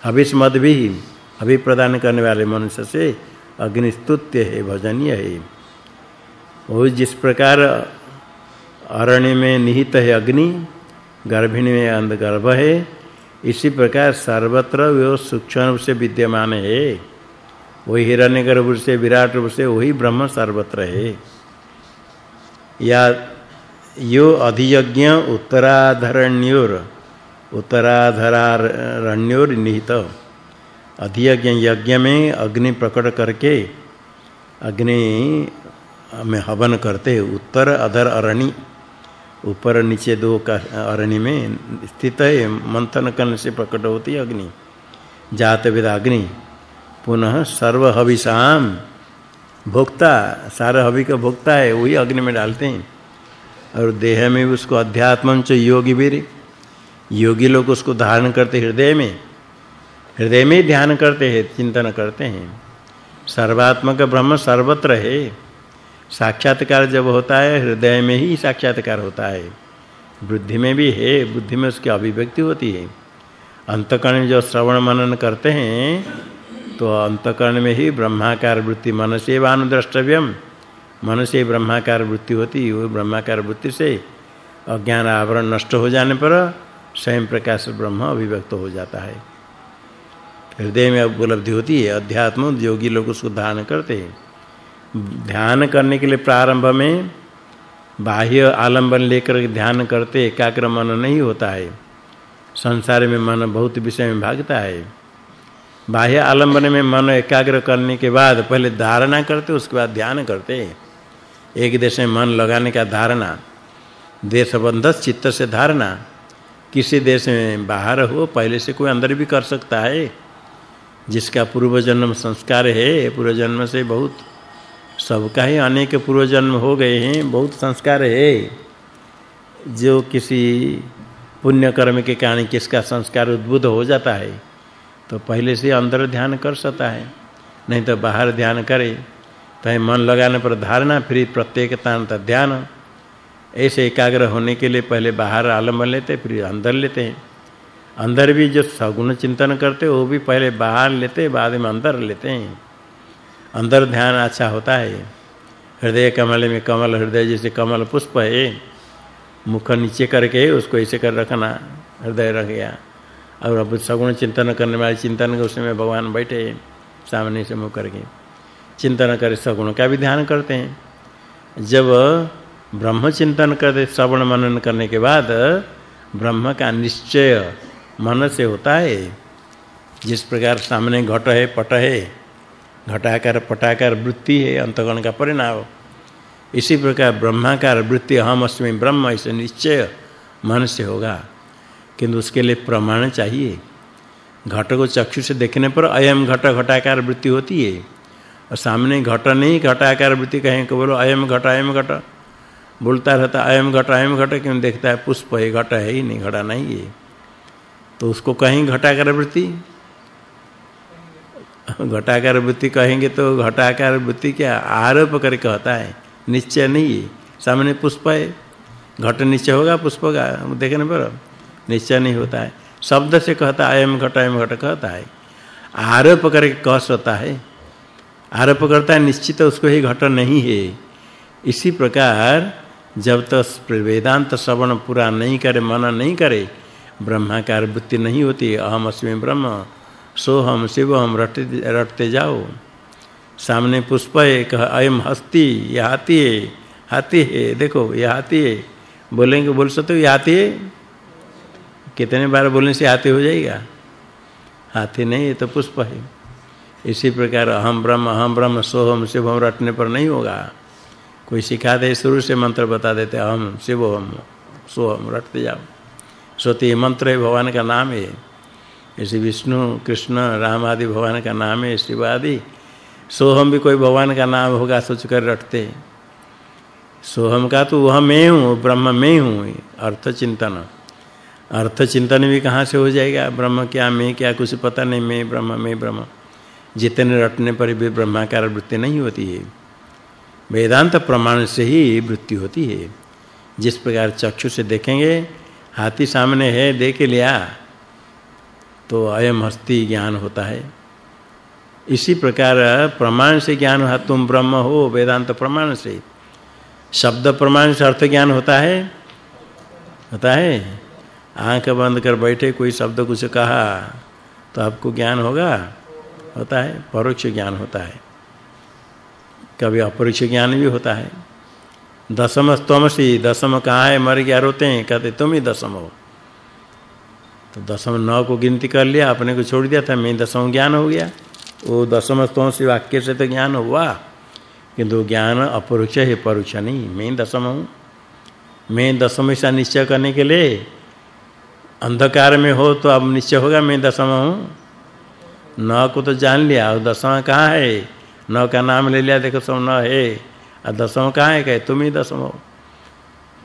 हविष मद भी अभी प्रदान करने वाले मनुष्य से अग्नि स्तुत्य है, भजनीय है। वो जिस प्रकार अरण्य में निहित है अग्नि गर्भिणी में अंध गर्भ है। इसी प्रकार सर्वत्र वो सूक्ष्म रूप से विद्यमान है। वही हिरण्यगर्भ से, विराट रूप से, वही ब्रह्म सर्वत्र है। या यो अधियज्ञ उत्तराधरण्योर, उत्तराधरारण्योर निहित। अधियज्ञ यज्ञ में अग्नि प्रकट करके, अग्नि में हवन करते, उत्तर अधर अरणी ऊपर नीचे दो का अरणी में स्थित है, मंथन करने से प्रकट होती अग्नि जात वेद अग्नि। पुनः सर्व हविषाम भोक्ता सारा हवि का भोक्ता है, वही अग्नि में डालते हैं। और देह में उसको अध्यात्मं च योगी वीर योगी लोग उसको धारण करते हृदय में हृदय में ध्यान करते हैं, चिंतन करते हैं। सर्वात्मक ब्रह्म सर्वत्र है। साक्षात्कार जब होता है, हृदय में ही साक्षात्कार होता है। बुद्धि में भी है, बुद्धि में उसकी अभिव्यक्ति होती है। अंतकरण जो श्रवण मनन करते हैं तो अंतकरण में ही ब्रह्माकार वृत्ति मन से वानुद्रष्टव्यम। मन से ब्रह्माकार वृत्ति होती, वो ब्रह्माकार वृत्ति से अज्ञान आवरण नष्ट हो जाने पर स्वयं प्रकाश ब्रह्म अभिव्यक्त हो जाता है। हृदय में उपलब्धि होती है, अध्यात्म योगी लोग उसको धारण करते हैं। ध्यान करने के लिए प्रारंभ में बाह्य आलंबन लेकर ध्यान करते एकाग्र मन नहीं होता है। संसार में मन बहुत विषय में भागता है। बाह्य आलंबन में मन एकाग्र करने के बाद पहले धारणा करते, उसके बाद ध्यान करते। एक देश में मन लगाने का धारणा देश देशबंध चित्त से धारणा, किसी देश में बाहर हो, पहले से कोई अंदर भी कर सकता है। जिसका पूर्व जन्म संस्कार है पूर्व जन्म से बहुत सबका ही अनेक पूर्व जन्म हो गए हैं, बहुत संस्कार है। जो किसी पुण्य कर्म के कारण किसका संस्कार उद्बुद्ध हो जाता है तो पहले से अंदर ध्यान कर सकता है, नहीं तो बाहर ध्यान करे। तो मन लगाने पर धारणा, फिर प्रत्येकता ध्यान। ऐसे एकाग्र होने के लिए पहले बाहर आलंबन लेते, फिर अंदर लेते हैं। अंदर भी जो सगुण चिंतन करते, वो भी पहले बाहर लेते, बाद में अंदर लेते हैं। अंदर ध्यान अच्छा होता है हृदय कमल में कमल, हृदय जैसे कमल पुष्प है। मुख नीचे करके उसको ऐसे कर रखना, हृदय रख गया। और अब सगुण चिंतन करने वाले चिंतन के उसमें भगवान बैठे सामने से मुख करके। चिंतन करे सगुण का भी ध्यान करते हैं। जब ब्रह्म चिंतन करते श्रवण मनन करने के बाद ब्रह्म का निश्चय मन से होता है। जिस प्रकार सामने घट है, पट है घटाकार, पटाकार वृत्ति है, अंतगण का परिणाम। इसी प्रकार ब्रह्माकार वृत्ति हम अस्मि ब्रह्म, ऐसे निश्चय मन से होगा। किंतु उसके लिए प्रमाण चाहिए। घट को चक्षु से देखने पर अयम घट, घटाकार वृत्ति होती है। और सामने घट नहीं, घटाकार वृत्ति कहें को बोलो, अयम घट अयम घट। बोलता रहता, अयम घट अयम घट, क्यों देखता है, पुष्प है, घट है ही नहीं घटा नहीं है। तो उसको कहीं घटाकार वृत्ति। घटाकार वृत्ति कहेंगे तो घटाकार वृत्ति क्या आरोप करके कहता है? निश्चय नहीं है। सामने पुष्प है। घट निश्चय होगा, पुष्प का देखने पर निश्चय नहीं होता है। शब्द से कहता है, अयम घट अयम घट कहता है। आरोप करके कह सकता है। आरोप करता है, निश्चित उसको ही घट नहीं है। इसी प्रकार जब तक वेदांत श्रवण पूरा नहीं करे, मन नहीं करे, ब्रह्माकार वृत्ति नहीं होती, अहम अस्मि ब्रह्म। सो हम शिव हम रटते रटते जाओ। सामने पुष्प है कह, अयम हस्ती, ये हाथी है हाथी है, देखो, ये हाथी है। बोलेंगे, बोल सकते हो, ये हाथी है? कितने बार बोलने से हाथी हो जाएगा? हाथी नहीं, ये तो पुष्प है। इसी प्रकार अहम ब्रह्म अहम ब्रह्म, सोहम शिवम रटने पर नहीं होगा। कोई सिखा दे, शुरू से मंत्र बता देते, अहम शिवम, सोहम रटते जाओ। सोते मंत्र है, भगवान का नाम है। ऐसे विष्णु, कृष्ण, राम आदि भगवान का नाम है शिव आदि सोहम भी कोई भगवान का नाम होगा सोच कर रटते। सोहम का तो वह मैं हूँ ब्रह्म मैं हूँ अर्थ चिंतन अर्थ चिंतन भी कहाँ से हो जाएगा? ब्रह्म क्या मैं, क्या कुछ पता नहीं, मैं ब्रह्म मैं ब्रह्म। जितने रटने पर भी ब्रह्माकार वृत्ति नहीं होती है। वेदांत प्रमाण से ही वृत्ति होती है। जिस प्रकार चक्षु से देखेंगे, हाथी सामने है, देख लिया। तो अयम हस्ती ज्ञान होता है। इसी प्रकार प्रमाण से ज्ञान हुआ तुम ब्रह्म हो, वेदांत प्रमाण से। शब्द प्रमाण से अर्थ ज्ञान होता है। होता है। आँख बंद कर बैठे कोई शब्द कुछ कहा तो आपको ज्ञान होगा। होता है। परोक्ष ज्ञान होता है। कभी अपरोक्ष ज्ञान भी होता है। दशम स्तमसी दशम कहाँ है? मर गया, रोते हैं। कहते, तुम ही दशम हो। तो दशम नौ को गिनती कर लिया, अपने को छोड़ दिया था मैं दशम ज्ञान हो गया। वो दशम स्तों से वाक्य से तो ज्ञान हुआ, किंतु ज्ञान अपरोक्ष है, परोक्ष नहीं मैं दशम हूँ। मैं दशम ऐसा निश्चय करने के लिए, अंधकार में हो तो अब निश्चय होगा मैं दशम हूँ। न को तो जान लिया, और दशम कहाँ है? न का नाम ले लिया, देखो सब न है, और दशम कहाँ है? कहे, तुम ही दशम हो।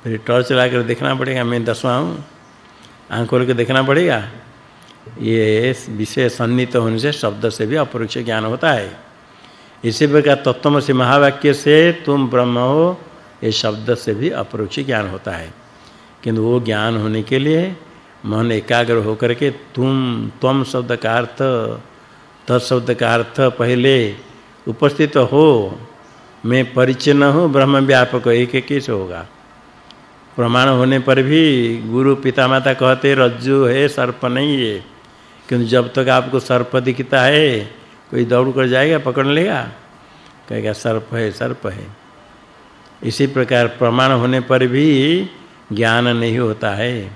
फिर टॉर्च ला कर देखना पड़ेगा, मैं दसवां हूँ। आँख खोल के देखना पड़ेगा। ये विषय सन्निहित होने से शब्द से भी अपरोक्ष ज्ञान होता है। इसी प्रकार तत्वमसि महावाक्य से तुम ब्रह्म हो, ये शब्द से भी अपरोक्ष ज्ञान होता है। किंतु वो ज्ञान होने के लिए मन एकाग्र होकर के तुम, त्वम शब्द का अर्थ तत्शब्द का अर्थ पहले उपस्थित हो। मैं परिचय न हूँ, ब्रह्म व्यापक एक एक कैसे होगा? प्रमाण होने पर भी गुरु पिता माता कहते, रज्जु है, सर्प नहीं है। क्योंकि जब तक आपको सर्प दिखता है, कोई दौड़ कर जाएगा, पकड़ लेगा? कहेगा, सर्प है सर्प है। इसी प्रकार प्रमाण होने पर भी ज्ञान नहीं होता है।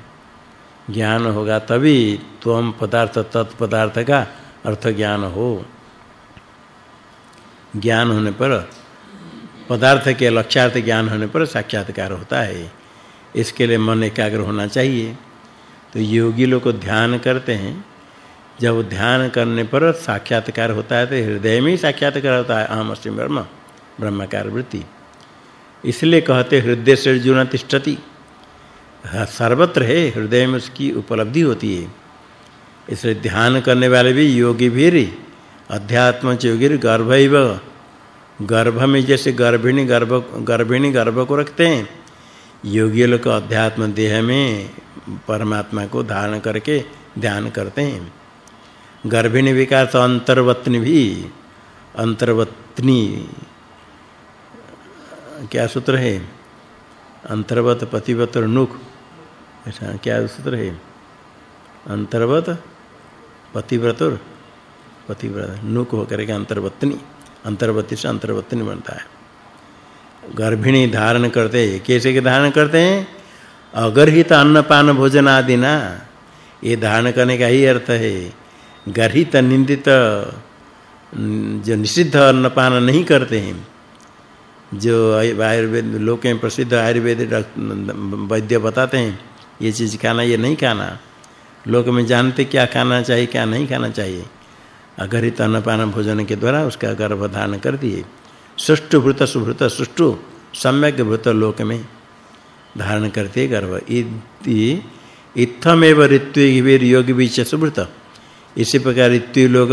ज्ञान होगा तभी त्वम पदार्थ, तत्पदार्थ का अर्थ ज्ञान हो। ज्ञान होने पर, पदार्थ के लक्ष्यार्थ ज्ञान होने पर साक्षात्कार होता है। इसके लिए मन एकाग्र होना चाहिए। तो योगी लोग को ध्यान करते हैं। जब ध्यान करने पर साक्षात्कार होता है तो हृदय में ही साक्षात्कार होता है। अहम अस्मि ब्रह्म, ब्रह्मकार वृत्ति। इसलिए कहते, हृदय से अर्जुन तिष्ठति। सर्वत्र है, हृदय में उसकी उपलब्धि होती है। इसलिए ध्यान करने वाले भी योगी भी अध्यात्म योगी गर्भैव। गर्भ में जैसे गर्भिणी, गर्भ गर्भिणी गर्भ को रखते हैं योगी लोग अध्यात्म देह में परमात्मा को धारण करके ध्यान करते हैं। गर्भिणी विकास अंतर्वत्नी भी, अंतर्वत्नी, क्या सूत्र है? अंतर्वत पतिवत नुख। ऐसा क्या सूत्र है? अंतर्वत, पतिव्रत और पतिव्रत। नुक होकर के अंतर्वत्नी, अंतर्वती से अंतर्वत्नी बनता है। गर्भिणी धारण करते हैं। कैसे के धारण करते हैं? अगरहित अन्नपान भोजन आदि ना, ये धारण करने का ही अर्थ है। गर्हित निंदित, जो निषिद्ध अन्नपान नहीं करते हैं, जो आयुर्वेद लोक में प्रसिद्ध आयुर्वेद वैद्य बताते हैं, ये चीज़ खाना, ये नहीं खाना। लोग में जानते क्या खाना चाहिए, क्या नहीं खाना चाहिए। अगरित अन्नपान भोजन के द्वारा उसका गर्भ धारण कर दिए। सुष्टु भृत सुभृत सुष्टु, सम्यक भृत लोक में धारण करते गर्भ। इति, इत्थमेव ऋत्विवीर योगी बीच सुभृत। इसी प्रकार ऋत्वि लोग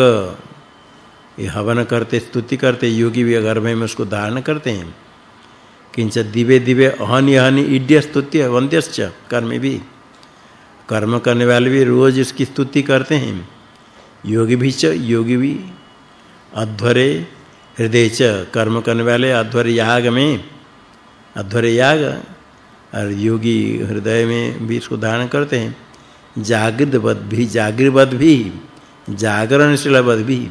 ये हवन करते, स्तुति करते, योगी भी गर्भ में उसको धारण करते हैं। किंच दिवे दिवे अहनि अहनि इड्य स्तुति वंद्यश्च कर्म भी। कर्म करने वाले भी रोज इसकी स्तुति करते हैं। योगी भी च, योगी भी अध्वरे हृदय च कर्म करने वाले अध्वर याग में, अध्वर याग और योगी हृदय में भी इसको धारण करते हैं। जागृत भी जागृत भी जागरणशील बद भी।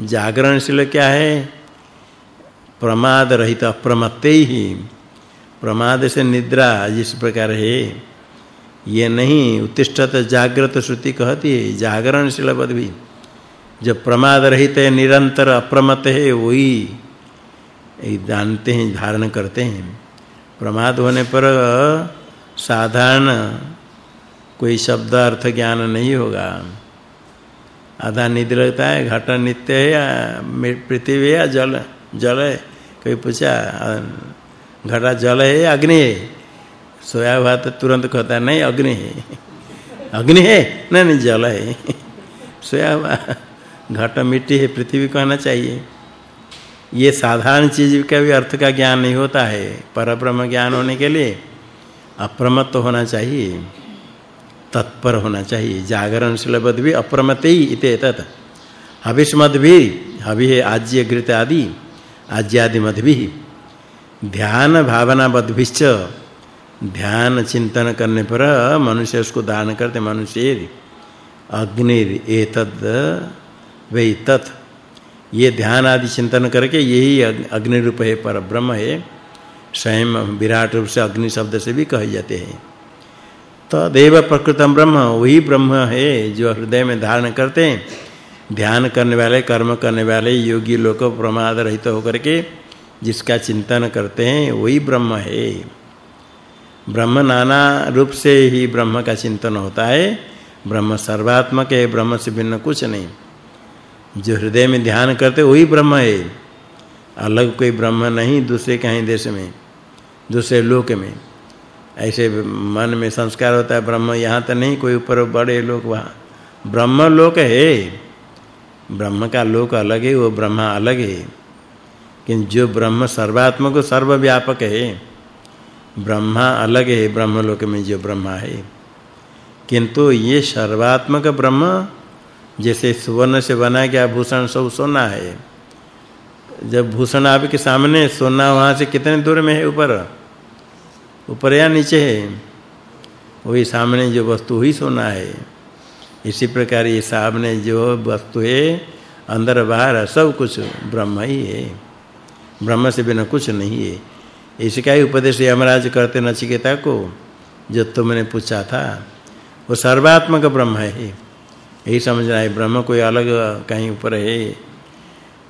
जागरणशील क्या है? प्रमाद रहित अप्रमत्ते ही। प्रमाद से निद्रा जिस प्रकार है, ये नहीं, उत्तिष्ठत जागृत श्रुति कहती है जागरणशील बद भी। जो प्रमाद रहित है, निरंतर अप्रमत है, वही जानते हैं, धारण करते हैं। प्रमाद होने पर साधारण कोई शब्द अर्थ ज्ञान नहीं होगा। आधा निद्र लगता है, घट नित्य है, या पृथ्वी या जल जल है। कोई पूछा घटा जल है या अग्नि है? सोया हुआ तो तुरंत कहता है, नहीं, अग्नि है। <laughs> अग्नि है? नहीं नहीं, जल है। <laughs> सोया हुआ घट मिट्टी है, पृथ्वी कहना चाहिए। ये साधारण चीज़ का भी अर्थ का ज्ञान नहीं होता है। परब्रह्म ज्ञान होने के लिए अप्रमत्त होना चाहिए। तत्पर होना चाहिए। जागरणशील बद भी अप्रमत्त ही इते तत्। हविष्मद भी, हवि है आज्य घृत आदि आज्य आदि मद भी। ध्यान भावना बद्भिश्च ध्यान चिंतन करने पर मनुष्य उसको दान करते, मनुष्य अग्निर एतद वे तत्। ये ध्यान आदि चिंतन करके यही अग्नि रूप है पर ब्रह्म है। स्वयं विराट रूप से अग्नि शब्द से भी कहे जाते हैं। तदेव प्रकृतम ब्रह्म, वही ब्रह्म है जो हृदय में धारण करते हैं। ध्यान करने वाले, कर्म करने वाले, योगी लोग प्रमाद रहित होकर के जिसका चिंतन करते हैं, वही ब्रह्म है। ब्रह्म नाना रूप से ही ब्रह्म का चिंतन होता है। ब्रह्म सर्वात्मक है, ब्रह्म से भिन्न कुछ नहीं। जो हृदय में ध्यान करते, वही ब्रह्म है। अलग कोई ब्रह्म नहीं दूसरे कहीं देश में, दूसरे लोक में। ऐसे मन में संस्कार होता है, ब्रह्म यहाँ तो नहीं, कोई ऊपर बड़े लोग वहाँ। ब्रह्म लोक है। ब्रह्म का लोक अलग है, वो ब्रह्मा अलग है। किंतु जो ब्रह्म सर्वात्मक सर्वव्यापक है, ब्रह्मा अलग है, ब्रह्म लोक में जो ब्रह्मा है। किंतु ये सर्वात्मक ब्रह्म जैसे सुवर्ण से बना गया भूषण सब सोना है? जब भूषण आपके सामने सोना, वहाँ से कितने दूर में है? ऊपर। ऊपर या नीचे है? वही सामने जो वस्तु ही सोना है। इसी प्रकार ये सामने जो वस्तु है, अंदर बाहर सब कुछ ब्रह्म ही है। ब्रह्म से बिना कुछ नहीं है। इसका ही उपदेश यमराज करते नचिकेता को, जो तुमने पूछा था। वो सर्वात्मक ब्रह्म है। यही समझना है, ब्रह्म कोई अलग कहीं ऊपर है।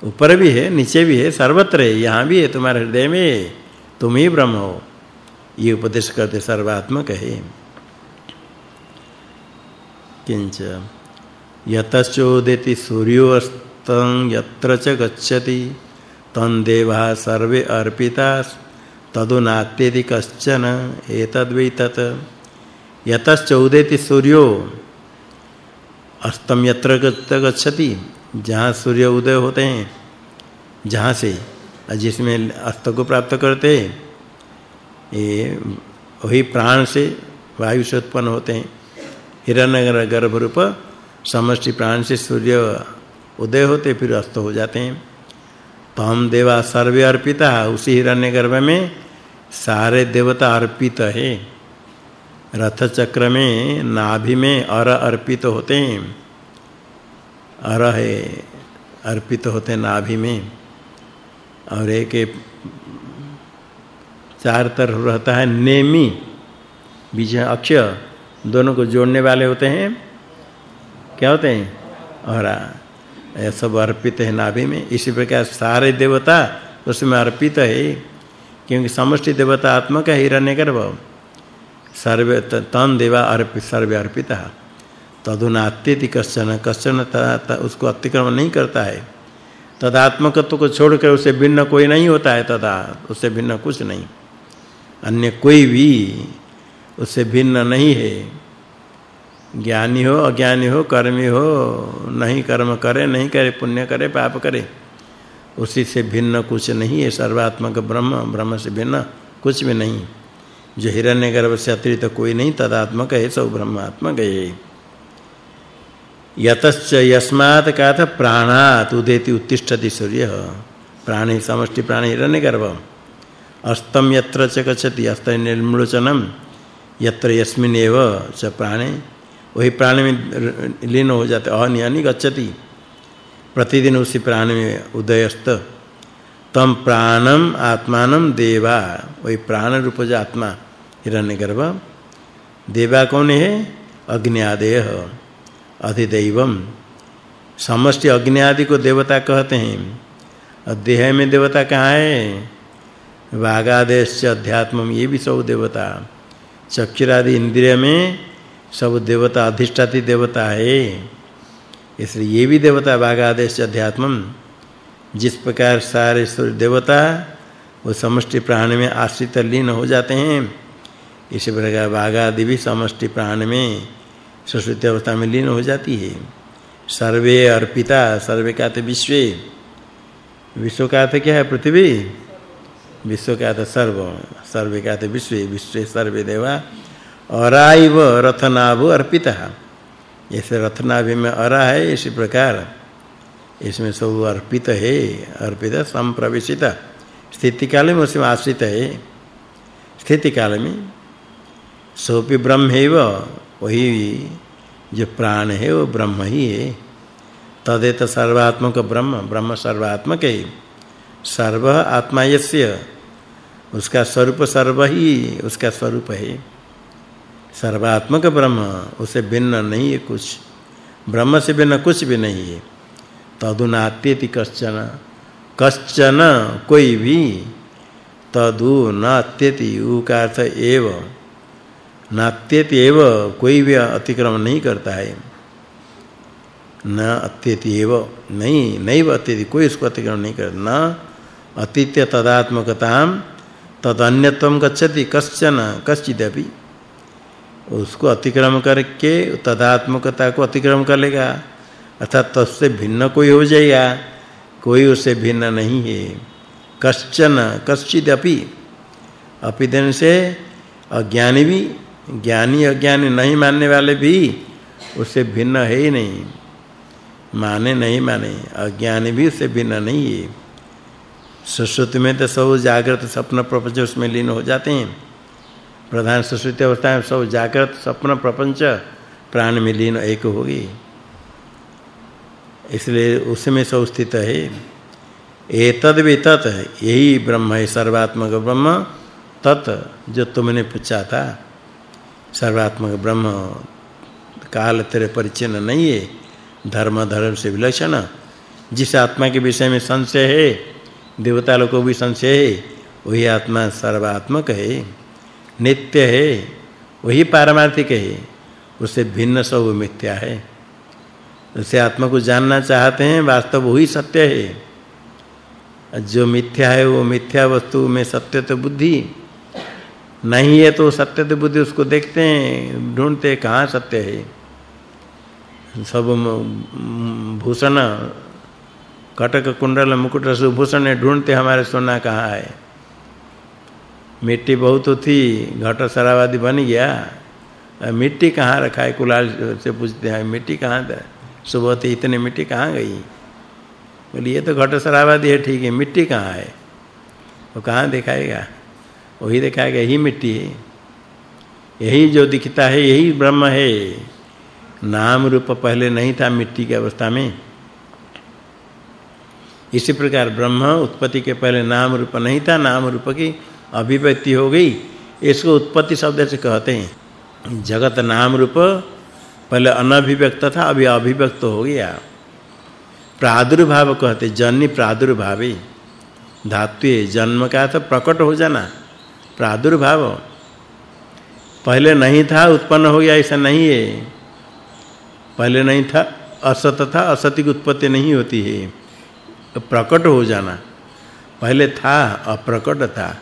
ऊपर भी है, नीचे भी है, सर्वत्र है, यहाँ भी है, तुम्हारे हृदय में तुम ही ब्रह्म हो। ये उपदेश करते सर्वात्मक है। किंच यतचोदेति सूर्योस्तं यत्र च गच्छति, तं देवा सर्वे अर्पिता तदुनात्येति कश्चन एतद्वै तत्। सूर्यो अस्तम यत्र गच्छति, जहाँ सूर्य उदय होते हैं, जहाँ से जिसमें अस्त को प्राप्त करते हैं, ये वही प्राण से वायु से उत्पन्न होते हैं। हिरण्य गर्भ रूप समष्टि प्राण से सूर्य उदय होते, फिर अस्त हो जाते हैं। तो हम देवा सर्वे अर्पिता, उसी हिरण्य गर्भ में सारे देवता अर्पित है। रथ चक्र में नाभि में अर अर्पित होते हैं। अर है, अर्पित होते नाभि में। और एक चार तरफ़ रहता है नेमी, बीच में अक्ष दोनों को जोड़ने वाले होते हैं। क्या होते हैं? और यह सब अर्पित है नाभि में। इसी प्रकार सारे देवता उसमें अर्पित है, क्योंकि समष्टि देवता आत्मक है हिरण्यगर्भ सर्व तन देवा अर्पित सर्व अर्पिता। तदुनात्यति कश्चन कश्चन उसको अतिक्रमण नहीं करता है। तदात्मकत्व को छोड़कर उससे भिन्न कोई नहीं होता है तदा उससे भिन्न कुछ नहीं। अन्य कोई भी उससे भिन्न नहीं है। ज्ञानी हो, अज्ञानी हो, कर्मी हो, नहीं कर्म करे, नहीं करे, पुण्य करे, पाप करे, उसी से भिन्न कुछ नहीं है। सर्वात्मक ब्रह्म ब्रह्म से भिन्न कुछ भी नहीं। जो हिरण्यगर्भ से अतिरिक्त कोई नहीं, तदात्मक है, सब ब्रह्मात्मक है। यतश्च यस्मात् का था प्राणात उदेति उत्तिष्ठति सूर्य। प्राणी समष्टि प्राणी हिरण्यगर्भ। अस्तम यत्र च गच्छति, अस्त निर्मलोचनम यत्र यस्मिनेव च प्राणे। वही प्राण में लीन हो जाते अनियानी गच्छति। प्रतिदिन उसी प्राण में उदयस्त। तम प्राणम आत्मानम देवा। वही प्राण रूप जो आत्मा। हिरण्यगर्भ। देवा कौन है? अग्नि आदेह अधिदैवम। समष्टि अग्नि आदि को देवता कहते हैं। देह में देवता कहाँ है? वागादेश अध्यात्मम, ये भी सब देवता। चक्षुरादि इंद्रिय में सब देवता, अधिष्ठाती देवता है। इसलिए ये भी देवता वागादेश अध्यात्मम। जिस प्रकार सारे सूर्य देवता, वो समष्टि प्राण में आश्रित लीन हो जाते हैं। इसी प्रकार वागादि भी समष्टि प्राण में सुश्रुति अवस्था में लीन हो जाती है। सर्वे अर्पिता सर्वे का तो विश्व। विश्व का तो क्या है पृथ्वी? विश्व का तो सर्व सर्वे का तो विश्व विश्व सर्वे देवा। अराइव रथनाभ अर्पिता। जैसे रथनाभ में अरा है, इसी प्रकार इसमें सब अर्पित है, अर्पित संप्रवेशित। स्थिति काल में उसमें आश्रित है। स्थिति काल में सोपि ब्रह्मैव, वही जो प्राण है, वो ब्रह्म ही है। तदेत सर्वात्मक ब्रह्म ब्रह्म सर्वात्मक है। सर्व आत्मा यस्य, उसका स्वरूप सर्व ही, उसका स्वरूप है। सर्वात्मक ब्रह्म, उसे भिन्न नहीं है कुछ। ब्रह्म से भिन्न कुछ भी नहीं है। तदुनात्यति कश्चन कश्चन कोई भी तदु नात्यति उ का अर्थ एव। नात्यति एव कोई भी अतिक्रमण नहीं करता है। न अत्यति एव नहीं नहीं अत्यति कोई उसको अतिक्रमण नहीं करता। न अतित्य तदात्मकताम, तदन्यत्वम गच्छति, कश्चन, कश्चिदपि। उसको अतिक्रम करके तदात्मकता को अतिक्रम कर लेगा। अर्थात तत्से भिन्न कोई हो जाएगा। कोई उससे भिन्न नहीं है। कश्चन कश्चित अपि अपिदन से अज्ञानी भी ज्ञानी अज्ञानी नहीं मानने वाले भी उससे भिन्न है ही नहीं। माने नहीं माने, अज्ञानी भी उससे भिन्न नहीं है। सुश्रुति में तो सब जागृत स्वप्न प्रपंच उसमें लीन हो जाते हैं। प्रधान सुश्रुति अवस्था में सब जागृत स्वप्न प्रपंच प्राण में लीन एक होगी इसलिए उसमें सब स्थित है। एतद भी तत्, यही ब्रह्म है, सर्वात्मक ब्रह्म, तत् जो तुमने पूछा था। सर्वात्मक ब्रह्म काल तेरे परिचय नहीं है। धर्म धर्म से विलक्षण। जिस आत्मा के विषय में संशय है देवता लोग को भी संशय है, वही आत्मा सर्वात्मक है। नित्य है, वही पारमार्थिक है, उससे भिन्न सब मिथ्या है। उसे आत्मा को जानना चाहते हैं, वास्तव वही सत्य है। जो मिथ्या है, वो मिथ्या वस्तु में सत्य तो बुद्धि। नहीं है तो सत्य तो बुद्धि उसको देखते हैं, ढूंढते कहाँ सत्य है? सब भूषण, कटक, कुंडल, मुकुट सुभूषण ढूंढते हमारे सोना कहाँ है? मिट्टी बहुत थी, घट सरावादी बन गया। मिट्टी कहाँ रखा है? कुलाल से पूछते हैं, मिट्टी कहाँ है सुबह थी इतने मिट्टी कहाँ गई? बोली, ये तो घट सरावादी है, ठीक है, मिट्टी कहाँ है? वो कहाँ दिखाएगा? वही देखा गया यही मिट्टी है। यही जो दिखता है, यही ब्रह्म है। नाम रूप पहले नहीं था मिट्टी की अवस्था में। इसी प्रकार ब्रह्म उत्पत्ति के पहले नाम रूप नहीं था, नाम रूप की अभिव्यक्ति हो गई। इसको उत्पत्ति शब्द से कहते हैं। जगत नाम रूप पहले अनभिव्यक्त था, अभी अभिव्यक्त हो गया। प्रादुर्भाव कहते जन्य प्रादुर्भावे। धातु जन्म का तो प्रकट हो जाना। प्रादुर्भाव। पहले नहीं था, उत्पन्न हो गया, ऐसा नहीं है। पहले नहीं था, असत था, असत की उत्पत्ति नहीं होती है। प्रकट हो जाना। पहले था, अप्रकट था,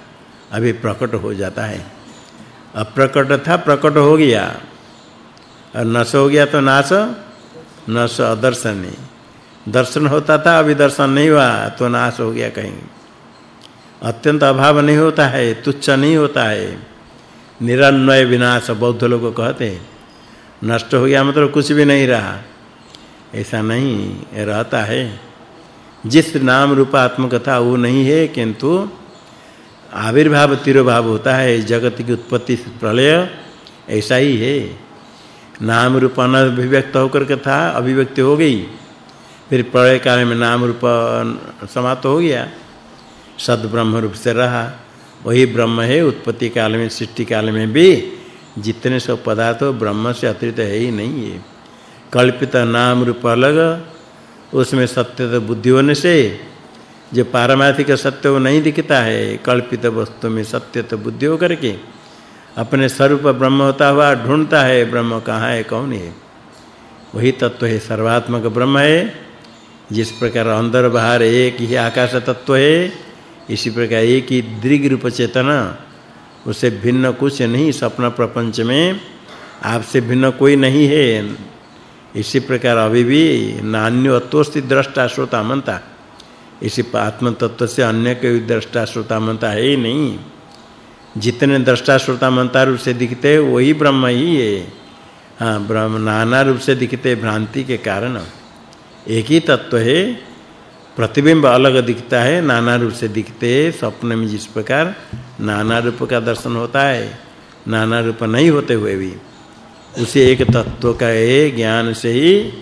अभी प्रकट हो जाता है। अप्रकट था, प्रकट हो गया। और नश हो गया तो नाश नश अदर्शन दर्शन होता था, अभी दर्शन नहीं हुआ तो नाश हो गया कहीं। अत्यंत अभाव नहीं होता है, तुच्छ नहीं होता है। निरन्वय विनाश बौद्ध लोग कहते हैं। नष्ट हो गया मतलब कुछ भी नहीं रहा। ऐसा नहीं रहता है। जिस नाम रूप आत्म कथा वो नहीं है, किंतु आविर्भाव, तिरोभाव होता है। जगत की उत्पत्ति प्रलय ऐसा ही है। नाम रूप अनभिव्यक्त होकर के था, अभिव्यक्ति हो गई। फिर प्रलय काल में नाम रूप समाप्त हो गया। सद ब्रह्म रूप से रहा। वही ब्रह्म है, उत्पत्ति काल में, सृष्टि काल में भी जितने सब पदार्थ ब्रह्म से अतिरिक्त है ही नहीं है। कल्पित नाम रूप अलग, उसमें सत्य तो बुद्धि होने से जो पारमार्थिक सत्य वो नहीं दिखता है, कल्पित वस्तु में सत्य तो बुद्धि होकर के अपने स्वरूप ब्रह्म होता हुआ ढूंढता है, ब्रह्म कहाँ है, कौन है? वही तत्व है, सर्वात्मक ब्रह्म है, जिस प्रकार अंदर बाहर एक ही आकाश तत्व है इसी प्रकार एक ही दृग रूप चेतना उससे भिन्न कुछ नहीं, सपना प्रपंच में आपसे भिन्न कोई नहीं है। इसी प्रकार अभी भी नान्यो अतोस्ति दृष्टा श्रोता मनता इसी आत्म तत्व से अन्य कोई दृष्टा श्रोता मनता है ही नहीं। जितने दृष्टा श्रोता मनता रूप से दिखते वही ब्रह्म ही है। हाँ ब्रह्म नाना रूप से दिखते भ्रांति के कारण। एक ही तत्व है प्रतिबिंब अलग दिखता है, नाना रूप से दिखते स्वप्न में जिस प्रकार नाना रूप का दर्शन होता है, नाना रूप नहीं होते हुए भी। उसे एक तत्व का है, ज्ञान से ही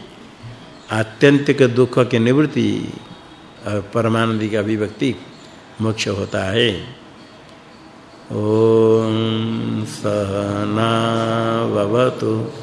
आत्यंतिक दुख की निवृत्ति और परमानंद की अभिव्यक्ति मोक्ष होता है। ओम सहना भवतु।